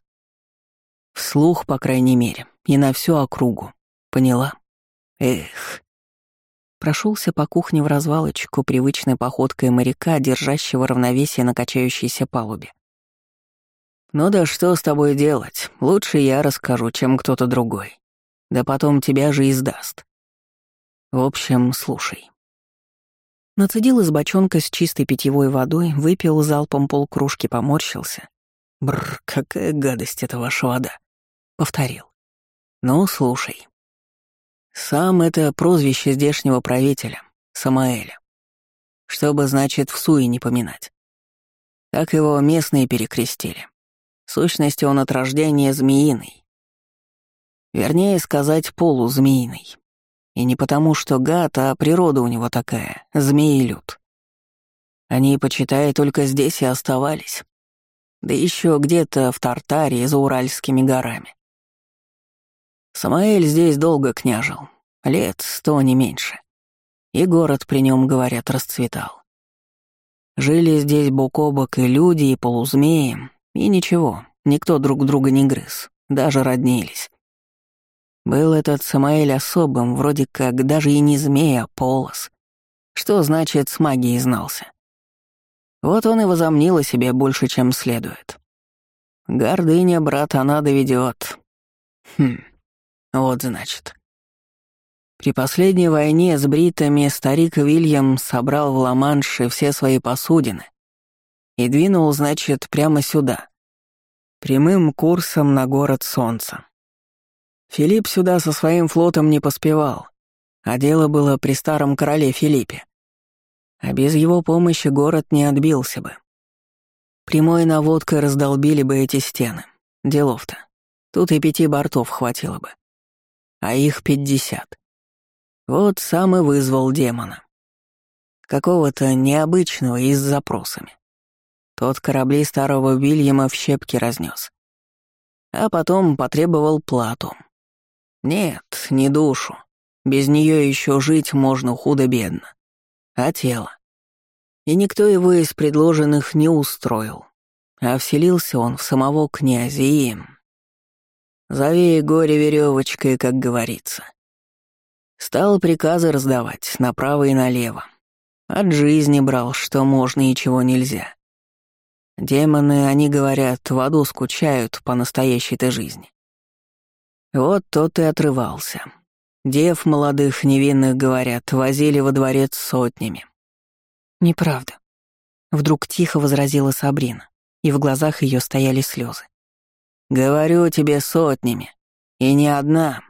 «Вслух, по крайней мере, и на всю округу. Поняла? Эх». Прошелся по кухне в развалочку привычной походкой моряка, держащего равновесие на качающейся палубе. «Ну да что с тобой делать? Лучше я расскажу, чем кто-то другой. Да потом тебя же издаст. В общем, слушай. Нацедил из бочонка с чистой питьевой водой, выпил залпом полкружки, поморщился. Бррр, какая гадость эта ваша вода. Повторил. Ну, слушай. Сам это прозвище здешнего правителя, Самаэля. Чтобы, значит, в суе не поминать. Так его местные перекрестили. В сущности, он от рождения змеиный. Вернее сказать, полузмеиный. И не потому, что гад, а природа у него такая, змеи-люд. Они, почитай, только здесь и оставались. Да еще где-то в Тартаре за Уральскими горами. Самаэль здесь долго княжил, лет сто не меньше. И город при нем, говорят, расцветал. Жили здесь бок о бок и люди, и полузмеи, и ничего, никто друг друга не грыз, даже роднились. Был этот Самаэль особым, вроде как даже и не змея, а полос. Что значит с магией знался? Вот он и возомнил о себе больше, чем следует. Гордыня, брат, она доведет. Хм, вот значит. При последней войне с бритами старик Вильям собрал в Ла-Манше все свои посудины и двинул, значит, прямо сюда, прямым курсом на город Солнца. Филипп сюда со своим флотом не поспевал, а дело было при старом короле Филиппе. А без его помощи город не отбился бы. Прямой наводкой раздолбили бы эти стены. Делов-то. Тут и пяти бортов хватило бы. А их пятьдесят. Вот сам и вызвал демона. Какого-то необычного и с запросами. Тот корабли старого Вильяма в щепки разнес. А потом потребовал плату. Нет, не душу. Без нее еще жить можно худо-бедно. А тело? И никто его из предложенных не устроил. А вселился он в самого князя и... Зови горе веревочкой, как говорится. Стал приказы раздавать направо и налево. От жизни брал, что можно и чего нельзя. Демоны, они говорят, в аду скучают по настоящей-то жизни. Вот тот и отрывался. Дев молодых невинных, говорят, возили во дворец сотнями. Неправда. Вдруг тихо возразила Сабрина, и в глазах ее стояли слезы. «Говорю тебе сотнями. И не одна».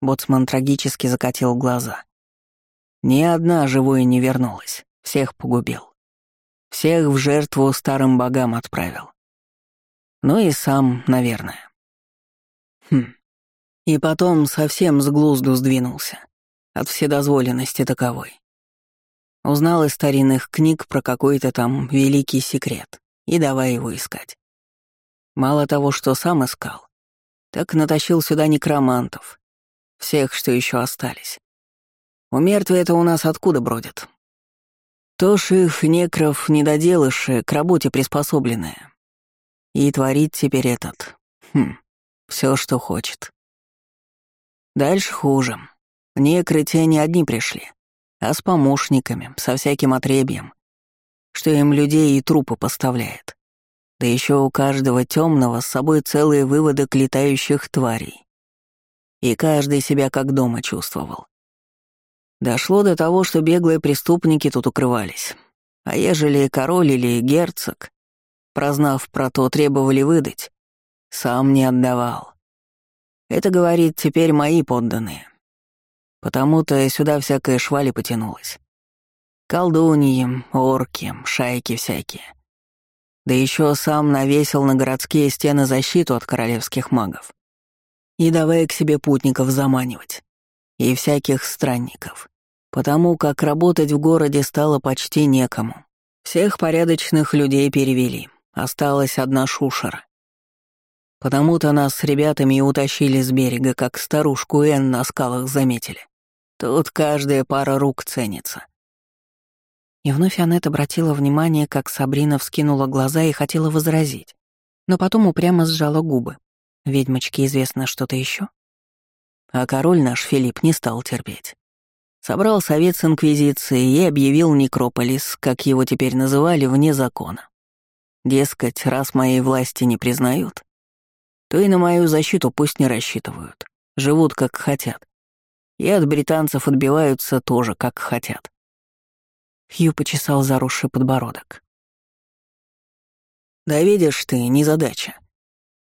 Боцман трагически закатил глаза. «Ни одна живой не вернулась. Всех погубил. Всех в жертву старым богам отправил. Ну и сам, наверное. Хм. И потом совсем с глузду сдвинулся. От вседозволенности таковой. Узнал из старинных книг про какой-то там великий секрет, и давай его искать. Мало того, что сам искал, так натащил сюда некромантов, всех, что еще остались. У мертвые это у нас откуда бродят? То ж их некров недоделыши к работе приспособленные. И творит теперь этот, хм, все, что хочет. Дальше хуже. Некры те не одни пришли, а с помощниками, со всяким отребьем, что им людей и трупы поставляет. Да еще у каждого темного с собой целые выводы к летающих тварей. И каждый себя как дома чувствовал. Дошло до того, что беглые преступники тут укрывались. А ежели король или герцог, прознав про то, требовали выдать, сам не отдавал. Это, говорит, теперь мои подданные. Потому-то сюда всякая швали потянулась. Колдуньи, орки, шайки всякие. Да еще сам навесил на городские стены защиту от королевских магов. И давай к себе путников заманивать. И всяких странников потому как работать в городе стало почти некому. Всех порядочных людей перевели, осталась одна шушера. Потому-то нас с ребятами и утащили с берега, как старушку Энн на скалах заметили. Тут каждая пара рук ценится. И вновь Аннет обратила внимание, как Сабрина вскинула глаза и хотела возразить, но потом упрямо сжала губы. Ведьмочке известно что-то еще? А король наш Филипп не стал терпеть. Собрал совет с Инквизицией и объявил Некрополис, как его теперь называли, вне закона. Дескать, раз моей власти не признают, то и на мою защиту пусть не рассчитывают. Живут как хотят. И от британцев отбиваются тоже как хотят. Хью почесал заросший подбородок. «Да видишь ты, незадача.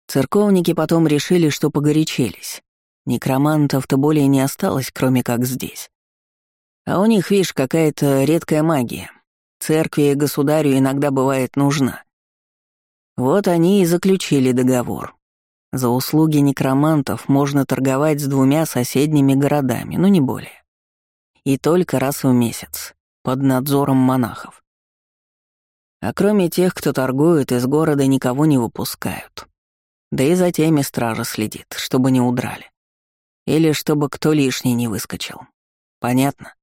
Церковники потом решили, что погорячились. Некромантов-то более не осталось, кроме как здесь. А у них, видишь, какая-то редкая магия. Церкви и государю иногда бывает нужна. Вот они и заключили договор. За услуги некромантов можно торговать с двумя соседними городами, но не более. И только раз в месяц, под надзором монахов. А кроме тех, кто торгует, из города никого не выпускают. Да и за теми стража следит, чтобы не удрали. Или чтобы кто лишний не выскочил. Понятно?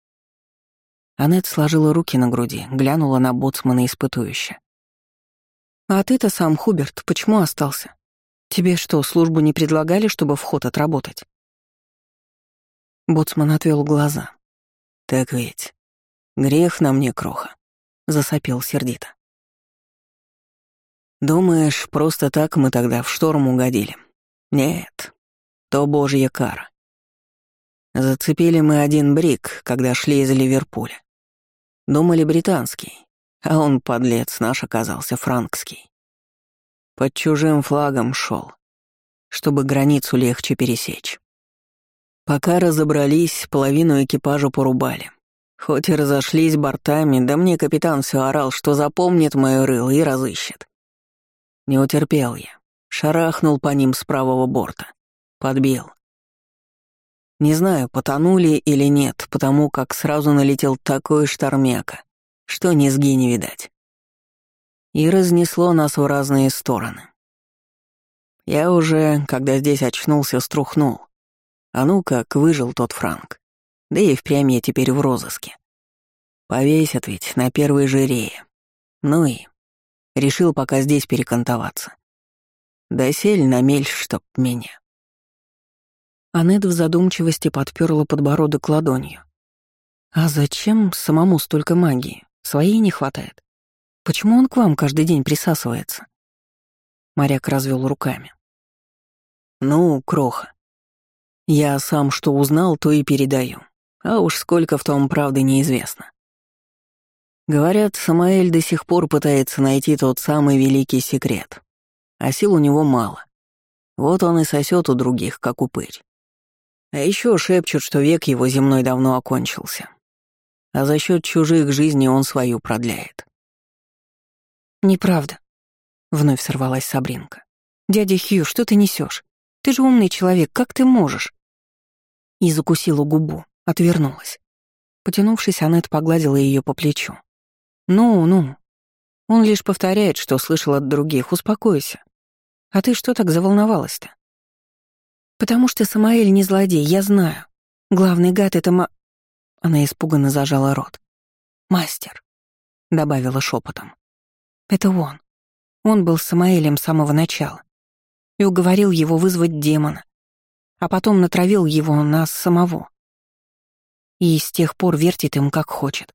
Аннет сложила руки на груди, глянула на боцмана испытующе. «А ты-то сам, Хуберт, почему остался? Тебе что, службу не предлагали, чтобы вход отработать?» Боцман отвел глаза. «Так ведь. Грех на мне, кроха», — засопел сердито. «Думаешь, просто так мы тогда в шторм угодили? Нет, то божья кара. Зацепили мы один брик, когда шли из Ливерпуля. Думали британский, а он, подлец, наш оказался франкский. Под чужим флагом шел, чтобы границу легче пересечь. Пока разобрались, половину экипажа порубали. Хоть и разошлись бортами, да мне капитан все орал, что запомнит мое рыло и разыщет. Не утерпел я. Шарахнул по ним с правого борта. Подбил. Не знаю, потонули или нет, потому как сразу налетел такой штормяка, что низги не видать. И разнесло нас в разные стороны. Я уже, когда здесь очнулся, струхнул. А ну как выжил тот Франк. Да и впрямь я теперь в розыске. Повесят ведь на первой же рее. Ну и решил пока здесь перекантоваться. Досель на мель, чтоб меня. Аннет в задумчивости подперла подбородок ладонью. «А зачем самому столько магии? Своей не хватает. Почему он к вам каждый день присасывается?» Моряк развел руками. «Ну, кроха. Я сам что узнал, то и передаю. А уж сколько в том правды неизвестно. Говорят, Самаэль до сих пор пытается найти тот самый великий секрет. А сил у него мало. Вот он и сосет у других, как упырь. А еще шепчут, что век его земной давно окончился. А за счет чужих жизней он свою продляет. «Неправда», — вновь сорвалась Сабринка. «Дядя Хью, что ты несешь? Ты же умный человек, как ты можешь?» И закусила губу, отвернулась. Потянувшись, Аннет погладила ее по плечу. «Ну, ну. Он лишь повторяет, что слышал от других. Успокойся. А ты что так заволновалась-то?» «Потому что Самаэль не злодей, я знаю. Главный гад — это ма...» Она испуганно зажала рот. «Мастер», — добавила шепотом. «Это он. Он был Самаэлем с самого начала. И уговорил его вызвать демона. А потом натравил его на самого. И с тех пор вертит им как хочет.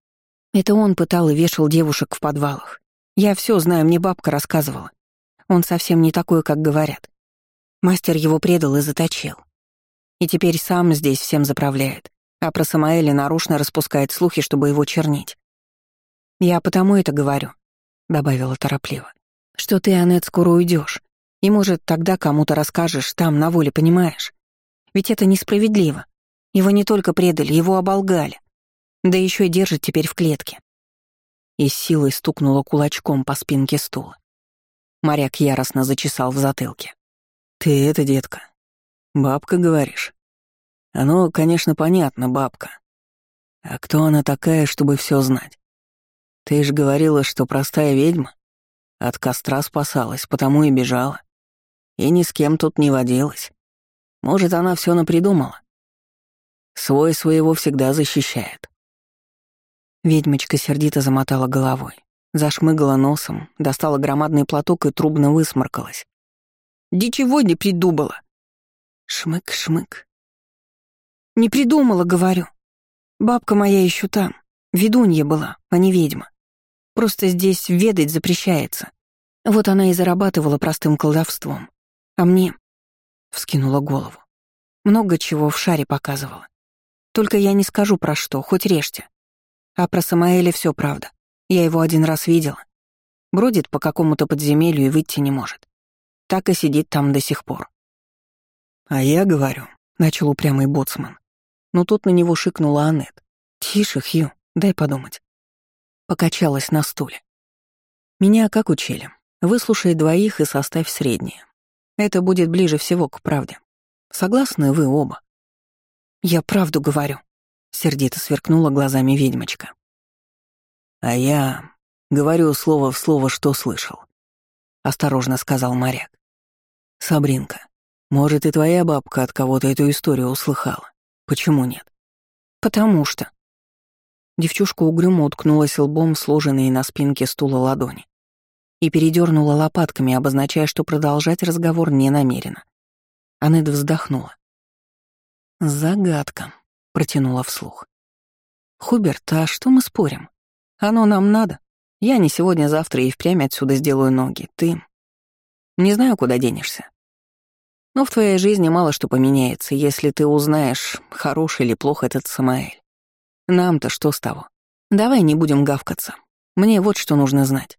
Это он пытал и вешал девушек в подвалах. Я все знаю, мне бабка рассказывала. Он совсем не такой, как говорят. Мастер его предал и заточил. И теперь сам здесь всем заправляет, а про Самаэля нарушно распускает слухи, чтобы его чернить. «Я потому это говорю», — добавила торопливо, «что ты, Анет, скоро уйдешь, и, может, тогда кому-то расскажешь там, на воле, понимаешь? Ведь это несправедливо. Его не только предали, его оболгали. Да еще и держат теперь в клетке». И с силой стукнула кулачком по спинке стула. Моряк яростно зачесал в затылке. «Ты это, детка, бабка, говоришь? Оно, конечно, понятно, бабка. А кто она такая, чтобы все знать? Ты же говорила, что простая ведьма. От костра спасалась, потому и бежала. И ни с кем тут не водилась. Может, она все напридумала. Свой своего всегда защищает. Ведьмочка сердито замотала головой, зашмыгала носом, достала громадный платок и трубно высморкалась. «Ничего не придумала!» Шмык-шмык. «Не придумала, говорю. Бабка моя еще там. Ведунья была, а не ведьма. Просто здесь ведать запрещается. Вот она и зарабатывала простым колдовством. А мне...» — вскинула голову. «Много чего в шаре показывала. Только я не скажу про что, хоть режьте. А про Самаэля все правда. Я его один раз видела. Бродит по какому-то подземелью и выйти не может. Так и сидит там до сих пор. «А я говорю», — начал упрямый боцман. Но тут на него шикнула Аннет. «Тише, Хью, дай подумать». Покачалась на стуле. «Меня как учили? Выслушай двоих и составь среднее. Это будет ближе всего к правде. Согласны вы оба?» «Я правду говорю», — сердито сверкнула глазами ведьмочка. «А я говорю слово в слово, что слышал», — осторожно сказал моряк. «Сабринка, может, и твоя бабка от кого-то эту историю услыхала? Почему нет?» «Потому что...» Девчушка угрюмо уткнулась лбом сложенные на спинке стула ладони и передернула лопатками, обозначая, что продолжать разговор не намерена. Аннет вздохнула. «Загадка», — протянула вслух. «Хуберт, а что мы спорим? Оно нам надо. Я не сегодня-завтра и впрямь отсюда сделаю ноги. Ты... Не знаю, куда денешься. Но в твоей жизни мало что поменяется, если ты узнаешь, хорош или плох этот Самаэль. Нам-то что с того? Давай не будем гавкаться. Мне вот что нужно знать.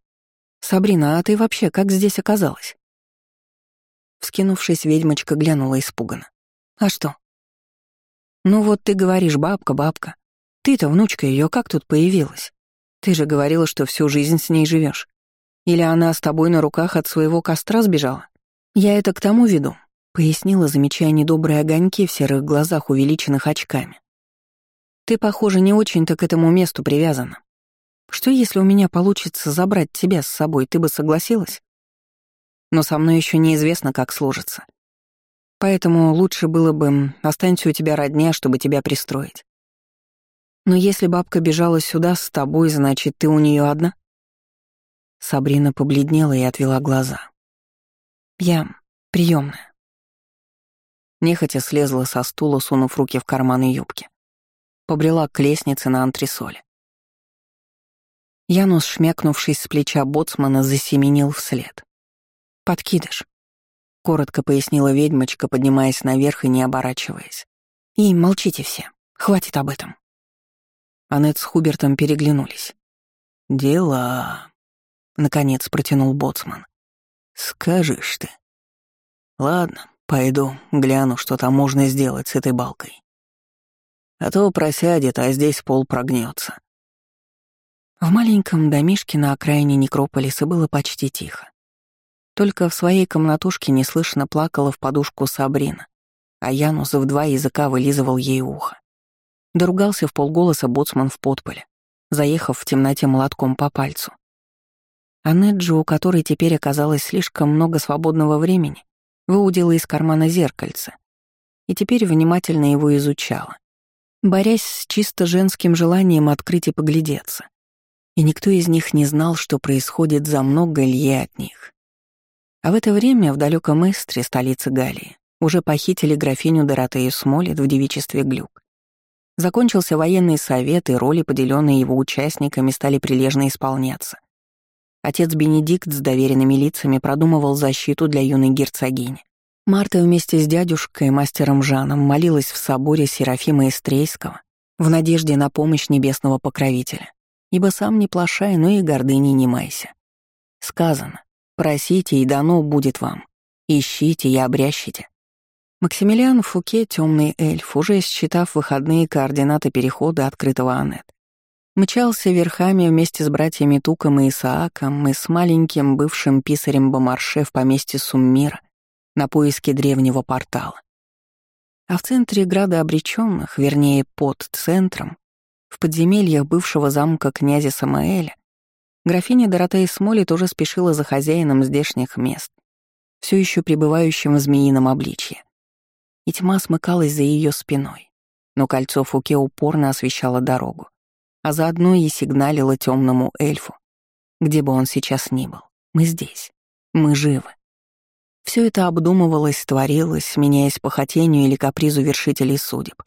Сабрина, а ты вообще как здесь оказалась?» Вскинувшись, ведьмочка глянула испуганно. «А что, «Ну вот ты говоришь, бабка, бабка. Ты-то, внучка ее, как тут появилась? Ты же говорила, что всю жизнь с ней живешь. Или она с тобой на руках от своего костра сбежала? Я это к тому веду», — пояснила, замечая недобрые огоньки в серых глазах, увеличенных очками. «Ты, похоже, не очень-то к этому месту привязана. Что если у меня получится забрать тебя с собой, ты бы согласилась? Но со мной еще неизвестно, как сложится. Поэтому лучше было бы останься у тебя родня, чтобы тебя пристроить. Но если бабка бежала сюда с тобой, значит, ты у нее одна? Сабрина побледнела и отвела глаза. Я приемная. Нехотя слезла со стула, сунув руки в карманы юбки. Побрела к лестнице на антресоле. Янус, шмякнувшись с плеча боцмана, засеменил вслед. «Подкидыш», — коротко пояснила ведьмочка, поднимаясь наверх и не оборачиваясь. «И молчите все. Хватит об этом». Аннет с Хубертом переглянулись. «Дела...» — наконец протянул боцман. «Скажешь ты. Ладно, пойду, гляну, что там можно сделать с этой балкой. А то просядет, а здесь пол прогнется. В маленьком домишке на окраине некрополиса было почти тихо. Только в своей комнатушке неслышно плакала в подушку Сабрина, а Янус в два языка вылизывал ей ухо. Доругался в полголоса боцман в подполе, заехав в темноте молотком по пальцу. А Неджи, у которой теперь оказалось слишком много свободного времени, выудила из кармана зеркальце и теперь внимательно его изучала, борясь с чисто женским желанием открыть и поглядеться. И никто из них не знал, что происходит за много лье от них. А в это время в далеком Эстре, столице Галлии, уже похитили графиню Доротею Смолет в девичестве Глюк. Закончился военный совет, и роли, поделенные его участниками, стали прилежно исполняться. Отец Бенедикт с доверенными лицами продумывал защиту для юной герцогини. Марта вместе с дядюшкой, мастером Жаном, молилась в соборе Серафима Истрейского в надежде на помощь небесного покровителя. Ибо сам не плашай, но и гордыни не майся. Сказано, просите, и дано будет вам. Ищите и обрящите. Максимилиан Фуке, темный эльф, уже считав выходные координаты перехода открытого Анет, мчался верхами вместе с братьями Туком и Исааком и с маленьким бывшим писарем Бомарше в поместье Суммира на поиски древнего портала. А в центре града обреченных, вернее, под центром, в подземельях бывшего замка князя Самаэля, графиня Доротея Смоли тоже спешила за хозяином здешних мест, все еще пребывающим в змеином обличье и тьма смыкалась за ее спиной. Но кольцо Фуке упорно освещало дорогу, а заодно и сигналило темному эльфу. Где бы он сейчас ни был, мы здесь, мы живы. Все это обдумывалось, творилось, меняясь по хотению или капризу вершителей судеб.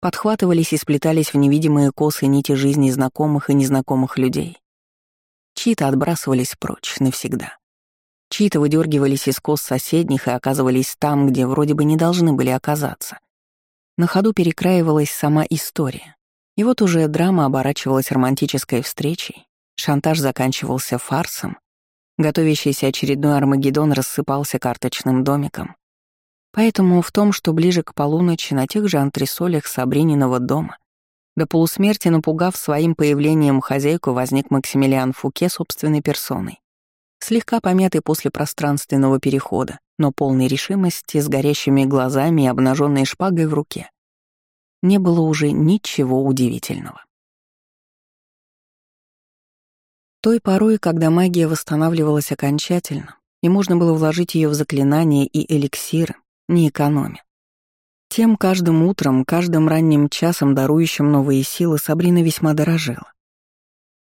Подхватывались и сплетались в невидимые косы нити жизни знакомых и незнакомых людей. Чьи-то отбрасывались прочь навсегда. Чьи-то выдергивались из кос соседних и оказывались там, где вроде бы не должны были оказаться. На ходу перекраивалась сама история. И вот уже драма оборачивалась романтической встречей, шантаж заканчивался фарсом, готовящийся очередной Армагеддон рассыпался карточным домиком. Поэтому в том, что ближе к полуночи на тех же антресолях Сабрининого дома, до полусмерти напугав своим появлением хозяйку, возник Максимилиан Фуке собственной персоной слегка помятый после пространственного перехода, но полной решимости, с горящими глазами и обнаженной шпагой в руке. Не было уже ничего удивительного. Той порой, когда магия восстанавливалась окончательно, и можно было вложить ее в заклинания и эликсиры, не экономя. Тем каждым утром, каждым ранним часом, дарующим новые силы, Сабрина весьма дорожила.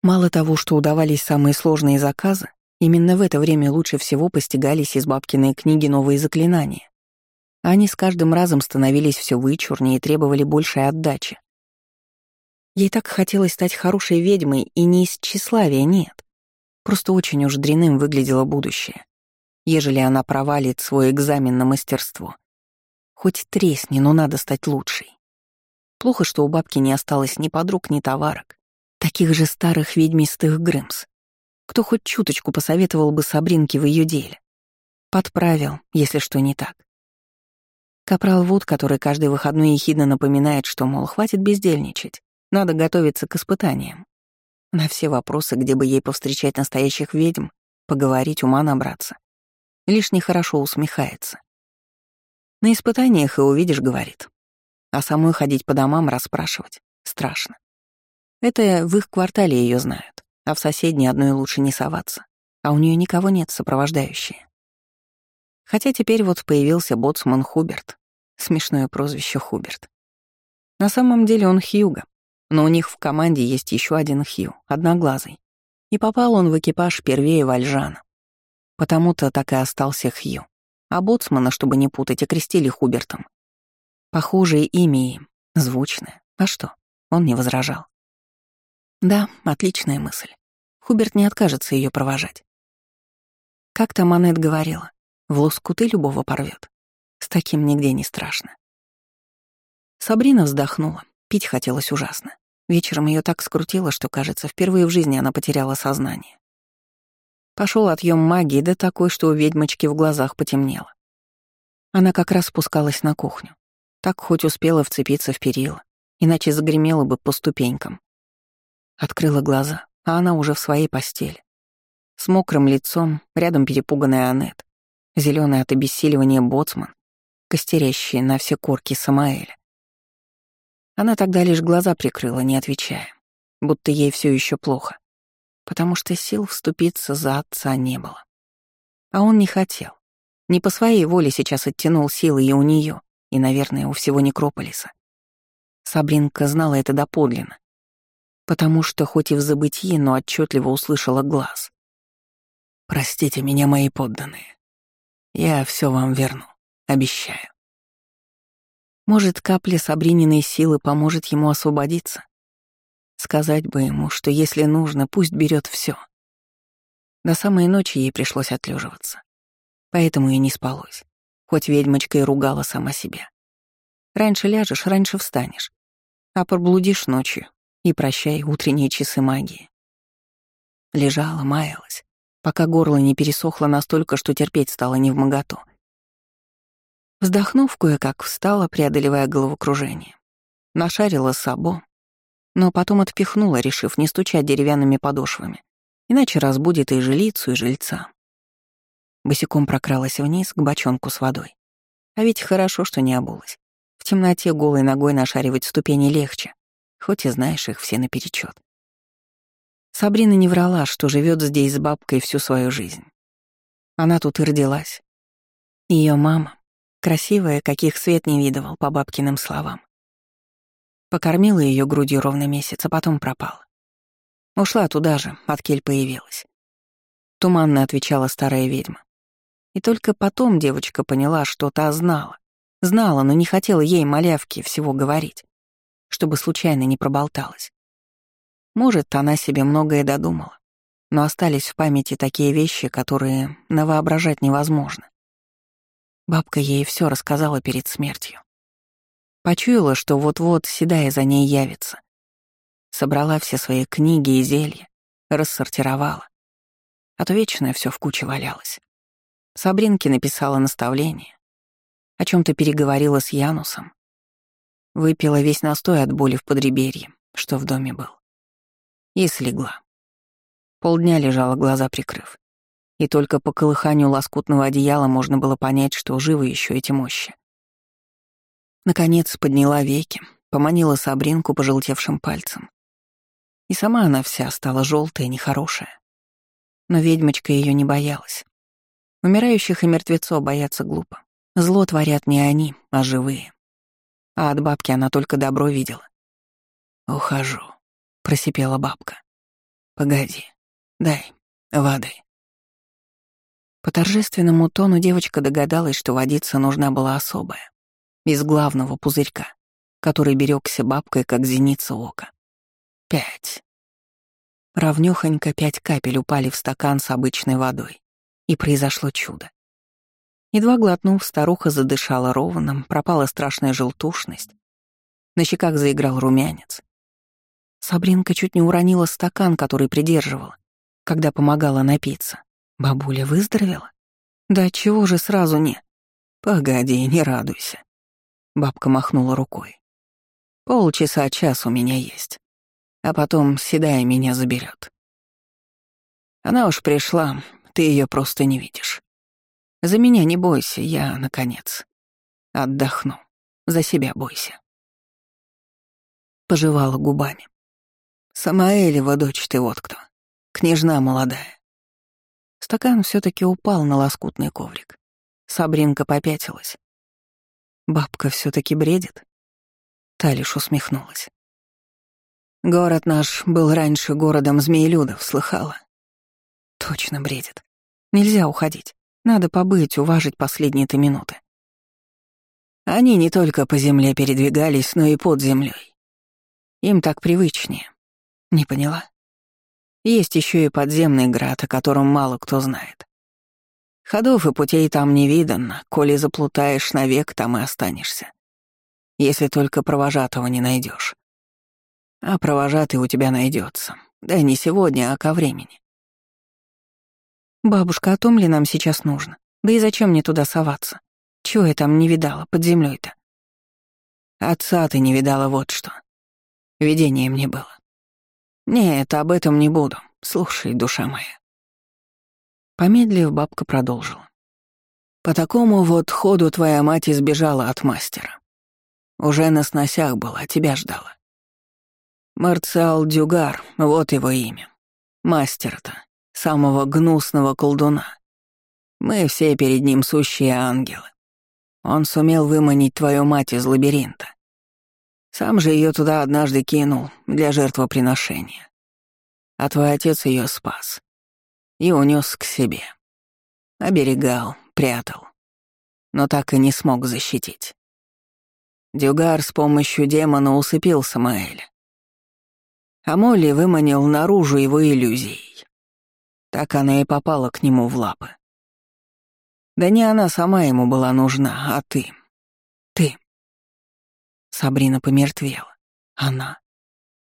Мало того, что удавались самые сложные заказы, Именно в это время лучше всего постигались из бабкиной книги новые заклинания. Они с каждым разом становились все вычурнее и требовали большей отдачи. Ей так хотелось стать хорошей ведьмой, и не из тщеславия, нет. Просто очень уж дряным выглядело будущее, ежели она провалит свой экзамен на мастерство. Хоть тресни, но надо стать лучшей. Плохо, что у бабки не осталось ни подруг, ни товарок, таких же старых ведьмистых Грымс. Кто хоть чуточку посоветовал бы Сабринке в ее деле. Подправил, если что не так. Капрал Вуд, который каждый выходной ехидно напоминает, что, мол, хватит бездельничать, надо готовиться к испытаниям. На все вопросы, где бы ей повстречать настоящих ведьм, поговорить, ума набраться. Лишь нехорошо усмехается. На испытаниях и увидишь, говорит. А самой ходить по домам расспрашивать страшно. Это в их квартале ее знают а в соседней одной лучше не соваться, а у нее никого нет сопровождающие. Хотя теперь вот появился боцман Хуберт, смешное прозвище Хуберт. На самом деле он Хьюга, но у них в команде есть еще один Хью, одноглазый. И попал он в экипаж первее Вальжана. Потому-то так и остался Хью. А боцмана, чтобы не путать, окрестили Хубертом. Похожее имя им, звучное. А что? Он не возражал. Да, отличная мысль. Хуберт не откажется ее провожать. Как там Аннет говорила, в лоскуты любого порвет. С таким нигде не страшно. Сабрина вздохнула. Пить хотелось ужасно. Вечером ее так скрутило, что, кажется, впервые в жизни она потеряла сознание. Пошел отъем магии, да такой, что у ведьмочки в глазах потемнело. Она как раз спускалась на кухню. Так хоть успела вцепиться в перила, иначе загремела бы по ступенькам. Открыла глаза, а она уже в своей постели. С мокрым лицом, рядом перепуганная Аннет, зеленый от обессиливания боцман, костерящий на все корки Самаэля. Она тогда лишь глаза прикрыла, не отвечая, будто ей все еще плохо, потому что сил вступиться за отца не было. А он не хотел. Не по своей воле сейчас оттянул силы и у нее, и, наверное, у всего Некрополиса. Сабринка знала это доподлинно потому что хоть и в забытии, но отчетливо услышала глаз. «Простите меня, мои подданные. Я все вам верну, обещаю». Может, капля Сабрининой силы поможет ему освободиться? Сказать бы ему, что если нужно, пусть берет все. До самой ночи ей пришлось отлеживаться. Поэтому и не спалось, хоть ведьмочка и ругала сама себя. Раньше ляжешь, раньше встанешь, а проблудишь ночью, и прощай утренние часы магии. Лежала, маялась, пока горло не пересохло настолько, что терпеть стало невмоготу. Вздохнув, кое-как встала, преодолевая головокружение. Нашарила сабо, но потом отпихнула, решив не стучать деревянными подошвами, иначе разбудит и жилицу, и жильца. Босиком прокралась вниз к бочонку с водой. А ведь хорошо, что не обулась. В темноте голой ногой нашаривать ступени легче, хоть и знаешь их все наперечет. Сабрина не врала, что живет здесь с бабкой всю свою жизнь. Она тут и родилась. Ее мама, красивая, каких свет не видывал, по бабкиным словам. Покормила ее грудью ровно месяц, а потом пропала. Ушла туда же, от кель появилась. Туманно отвечала старая ведьма. И только потом девочка поняла, что та знала. Знала, но не хотела ей, малявке, всего говорить, чтобы случайно не проболталась. Может, она себе многое додумала, но остались в памяти такие вещи, которые навоображать невозможно. Бабка ей все рассказала перед смертью. Почуяла, что вот-вот седая за ней явится. Собрала все свои книги и зелья, рассортировала. А то вечно все в куче валялось. Сабринке написала наставление. О чем то переговорила с Янусом. Выпила весь настой от боли в подреберье, что в доме был. И слегла. Полдня лежала, глаза прикрыв. И только по колыханию лоскутного одеяла можно было понять, что живы еще эти мощи. Наконец подняла веки, поманила Сабринку пожелтевшим пальцем. И сама она вся стала желтая, нехорошая. Но ведьмочка ее не боялась. Умирающих и мертвецов бояться глупо. Зло творят не они, а живые. А от бабки она только добро видела. «Ухожу», — просипела бабка. «Погоди, дай воды». По торжественному тону девочка догадалась, что водиться нужна была особая из главного пузырька, который берегся бабкой, как зеница ока. Пять. Равнёхонько пять капель упали в стакан с обычной водой, и произошло чудо. Едва глотнув, старуха задышала ровным, пропала страшная желтушность. На щеках заиграл румянец. Сабринка чуть не уронила стакан, который придерживала, когда помогала напиться. Бабуля выздоровела? Да чего же сразу не? Погоди, не радуйся. Бабка махнула рукой. Полчаса час у меня есть. А потом седая меня заберет. Она уж пришла, ты ее просто не видишь. За меня не бойся, я, наконец, отдохну. За себя бойся. Пожевала губами. Самаэлева дочь ты вот кто. Княжна молодая. Стакан все таки упал на лоскутный коврик. Сабринка попятилась. Бабка все таки бредит? Та лишь усмехнулась. Город наш был раньше городом змеелюдов, слыхала? Точно бредит. Нельзя уходить. Надо побыть, уважить последние-то минуты. Они не только по земле передвигались, но и под землей. Им так привычнее. Не поняла? Есть еще и подземный град, о котором мало кто знает. Ходов и путей там не видано, коли заплутаешь навек, там и останешься. Если только провожатого не найдешь. А провожатый у тебя найдется. Да не сегодня, а ко времени. Бабушка, о том ли нам сейчас нужно? Да и зачем мне туда соваться? Чего я там не видала под землей то Отца ты не видала вот что. Видение мне было. Нет, об этом не буду. Слушай, душа моя. Помедлив, бабка продолжила. «По такому вот ходу твоя мать избежала от мастера. Уже на сносях была, тебя ждала. Марциал Дюгар, вот его имя. Мастер-то, самого гнусного колдуна. Мы все перед ним сущие ангелы. Он сумел выманить твою мать из лабиринта. Сам же ее туда однажды кинул для жертвоприношения. А твой отец ее спас и унес к себе. Оберегал, прятал, но так и не смог защитить. Дюгар с помощью демона усыпил Самаэля. А Молли выманил наружу его иллюзией. Так она и попала к нему в лапы. Да не она сама ему была нужна, а ты. Сабрина помертвела. Она.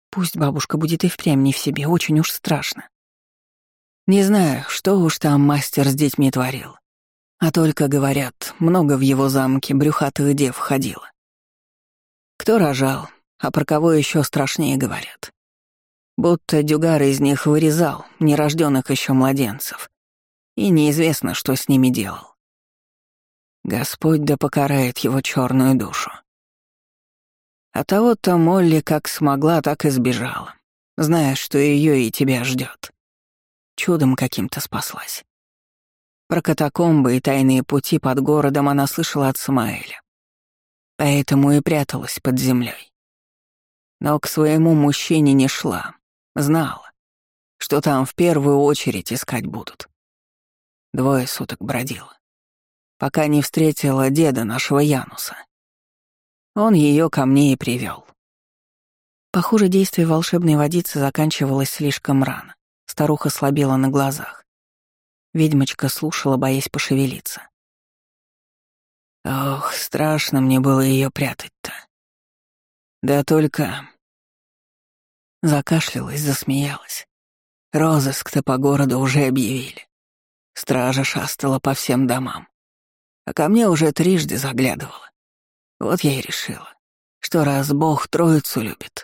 Пусть бабушка будет и впрямь не в себе, очень уж страшно. Не знаю, что уж там мастер с детьми творил. А только, говорят, много в его замке брюхатых дев ходило. Кто рожал, а про кого еще страшнее говорят. Будто Дюгар из них вырезал нерожденных еще младенцев. И неизвестно, что с ними делал. Господь да покарает его черную душу. А того-то Молли как смогла, так и сбежала, зная, что ее и тебя ждет. Чудом каким-то спаслась. Про катакомбы и тайные пути под городом она слышала от Самаэля. Поэтому и пряталась под землей. Но к своему мужчине не шла, знала, что там в первую очередь искать будут. Двое суток бродила, пока не встретила деда нашего Януса. Он ее ко мне и привел. Похоже, действие волшебной водицы заканчивалось слишком рано. Старуха слабела на глазах. Ведьмочка слушала, боясь пошевелиться. Ох, страшно мне было ее прятать-то. Да только... Закашлялась, засмеялась. Розыск-то по городу уже объявили. Стража шастала по всем домам. А ко мне уже трижды заглядывала. Вот я и решила, что раз Бог троицу любит,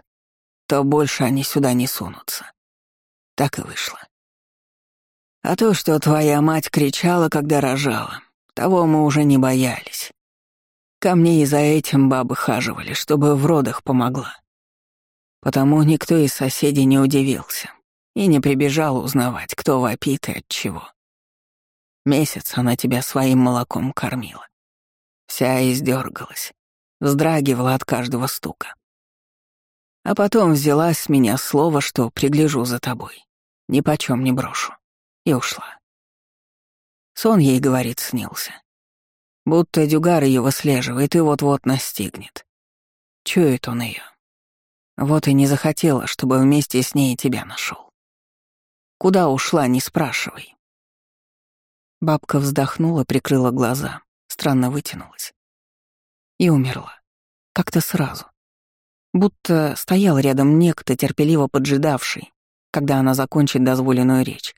то больше они сюда не сунутся. Так и вышло. А то, что твоя мать кричала, когда рожала, того мы уже не боялись. Ко мне и за этим бабы хаживали, чтобы в родах помогла. Потому никто из соседей не удивился и не прибежал узнавать, кто вопит и от чего. Месяц она тебя своим молоком кормила. Вся издергалась, вздрагивала от каждого стука. А потом взяла с меня слово, что пригляжу за тобой, ни почем не брошу, и ушла. Сон ей, говорит, снился. Будто дюгар ее выслеживает и вот-вот настигнет. Чует он ее. Вот и не захотела, чтобы вместе с ней тебя нашел. Куда ушла, не спрашивай. Бабка вздохнула, прикрыла глаза, странно вытянулась и умерла. Как-то сразу. Будто стоял рядом некто, терпеливо поджидавший, когда она закончит дозволенную речь.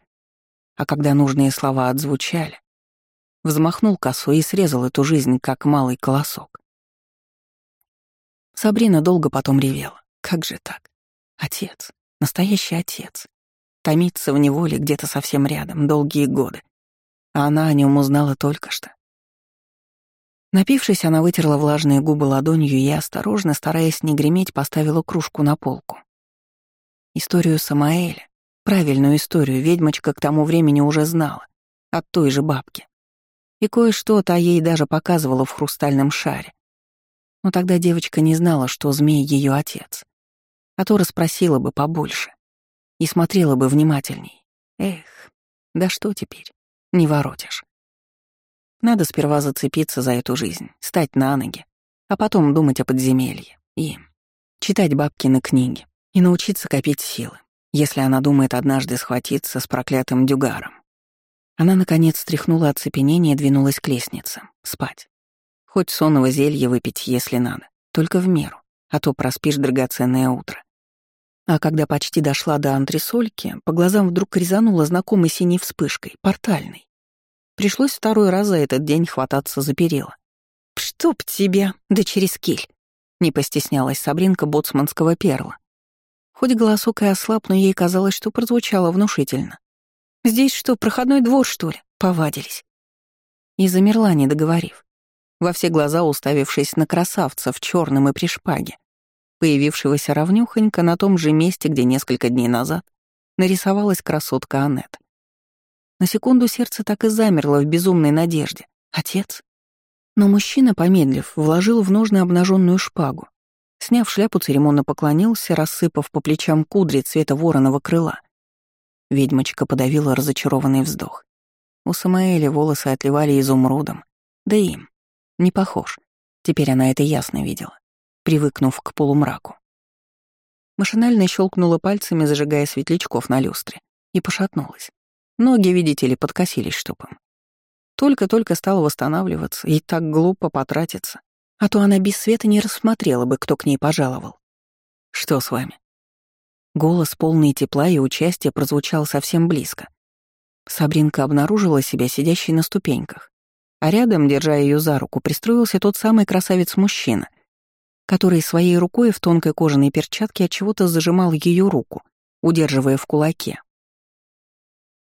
А когда нужные слова отзвучали, взмахнул косой и срезал эту жизнь, как малый колосок. Сабрина долго потом ревела. Как же так? Отец, настоящий отец. Томится в неволе где-то совсем рядом, долгие годы. А она о нем узнала только что. Напившись, она вытерла влажные губы ладонью и, осторожно, стараясь не греметь, поставила кружку на полку. Историю Самаэля, правильную историю, ведьмочка к тому времени уже знала, от той же бабки. И кое-что та ей даже показывала в хрустальном шаре. Но тогда девочка не знала, что змей — ее отец. А то расспросила бы побольше и смотрела бы внимательней. Эх, да что теперь, не воротишь. Надо сперва зацепиться за эту жизнь, стать на ноги, а потом думать о подземелье и читать бабкины книги и научиться копить силы, если она думает однажды схватиться с проклятым дюгаром. Она, наконец, стряхнула оцепенение и двинулась к лестнице. Спать. Хоть сонного зелья выпить, если надо. Только в меру, а то проспишь драгоценное утро. А когда почти дошла до антресольки, по глазам вдруг резанула знакомой синей вспышкой, портальной. Пришлось второй раз за этот день хвататься за перила. «Чтоб тебя, да через киль!» — не постеснялась Сабринка боцманского перла. Хоть голосок и ослаб, но ей казалось, что прозвучало внушительно. «Здесь что, проходной двор, что ли?» Повадились. И замерла, не договорив. Во все глаза уставившись на красавца в черном и при шпаге, появившегося равнюхонько на том же месте, где несколько дней назад нарисовалась красотка Аннет. На секунду сердце так и замерло в безумной надежде. Отец? Но мужчина, помедлив, вложил в ножны обнаженную шпагу. Сняв шляпу, церемонно поклонился, рассыпав по плечам кудри цвета вороного крыла. Ведьмочка подавила разочарованный вздох. У Самаэля волосы отливали изумрудом. Да им. Не похож. Теперь она это ясно видела, привыкнув к полумраку. Машинально щелкнула пальцами, зажигая светлячков на люстре, и пошатнулась. Ноги, видите ли, подкосились штопом. Только-только стала восстанавливаться, и так глупо потратиться. А то она без света не рассмотрела бы, кто к ней пожаловал. «Что с вами?» Голос, полный тепла и участия, прозвучал совсем близко. Сабринка обнаружила себя сидящей на ступеньках, а рядом, держа ее за руку, пристроился тот самый красавец-мужчина, который своей рукой в тонкой кожаной перчатке от чего-то зажимал ее руку, удерживая в кулаке.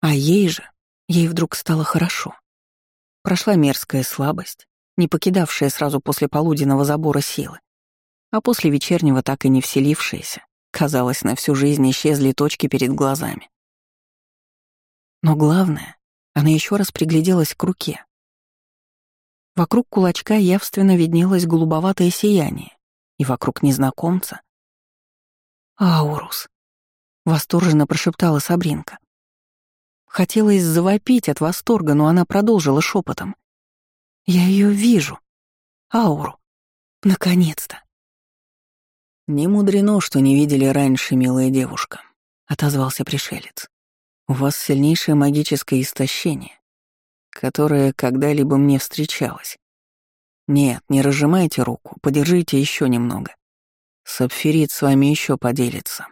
А ей же, ей вдруг стало хорошо. Прошла мерзкая слабость, не покидавшая сразу после полуденного забора силы, а после вечернего так и не вселившаяся. Казалось, на всю жизнь исчезли точки перед глазами. Но главное, она еще раз пригляделась к руке. Вокруг кулачка явственно виднелось голубоватое сияние, и вокруг незнакомца. «Аурус», — восторженно прошептала Сабринка. Хотелось завопить от восторга, но она продолжила шепотом. «Я ее вижу. Ауру. Наконец-то!» «Не мудрено, что не видели раньше, милая девушка», — отозвался пришелец. «У вас сильнейшее магическое истощение, которое когда-либо мне встречалось. Нет, не разжимайте руку, подержите еще немного. Сапфирит с вами еще поделится.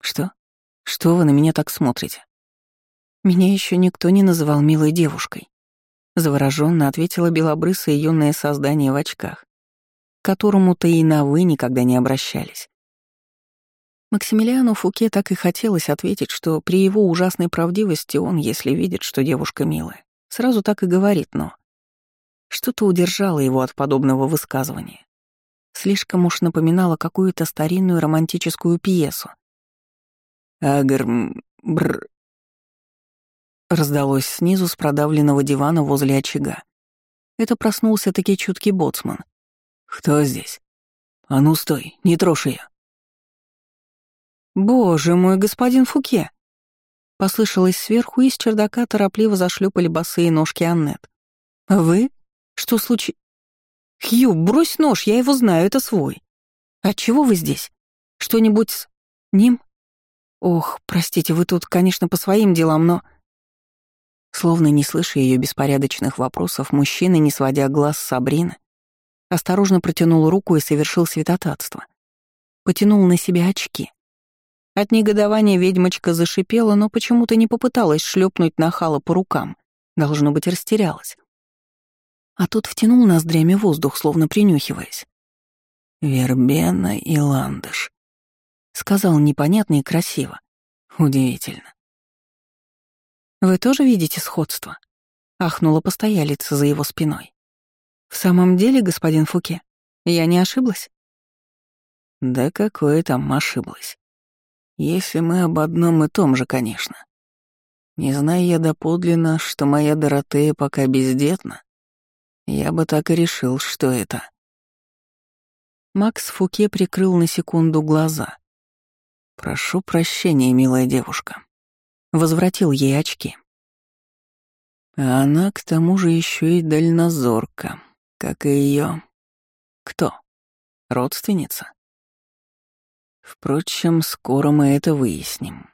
Что? Что вы на меня так смотрите?» «Меня еще никто не называл милой девушкой», — завороженно ответила белобрысое юное создание в очках которому-то и на «вы» никогда не обращались. Максимилиану Фуке так и хотелось ответить, что при его ужасной правдивости он, если видит, что девушка милая, сразу так и говорит «но». Что-то удержало его от подобного высказывания. Слишком уж напоминало какую-то старинную романтическую пьесу. «Агр... бр...» Раздалось снизу с продавленного дивана возле очага. Это проснулся таки чуткий боцман. «Кто здесь? А ну стой, не трожь ее!» «Боже мой, господин Фуке!» Послышалось сверху, и с чердака торопливо зашлепали босые ножки Аннет. «Вы? Что случилось?» «Хью, брось нож, я его знаю, это свой. Отчего вы здесь? Что-нибудь с ним? Ох, простите, вы тут, конечно, по своим делам, но...» Словно не слыша ее беспорядочных вопросов, мужчина, не сводя глаз с Сабрины, Осторожно протянул руку и совершил святотатство. Потянул на себя очки. От негодования ведьмочка зашипела, но почему-то не попыталась шлепнуть нахала по рукам. Должно быть, растерялась. А тот втянул ноздрями воздух, словно принюхиваясь. «Вербена и ландыш», — сказал непонятно и красиво. Удивительно. «Вы тоже видите сходство?» — ахнула постоялица за его спиной. «В самом деле, господин Фуке, я не ошиблась?» «Да какое там ошиблась? Если мы об одном и том же, конечно. Не зная я доподлинно, что моя Доротея пока бездетна, я бы так и решил, что это...» Макс Фуке прикрыл на секунду глаза. «Прошу прощения, милая девушка». Возвратил ей очки. Она к тому же еще и дальнозорка как и ее... Кто? Родственница? Впрочем, скоро мы это выясним.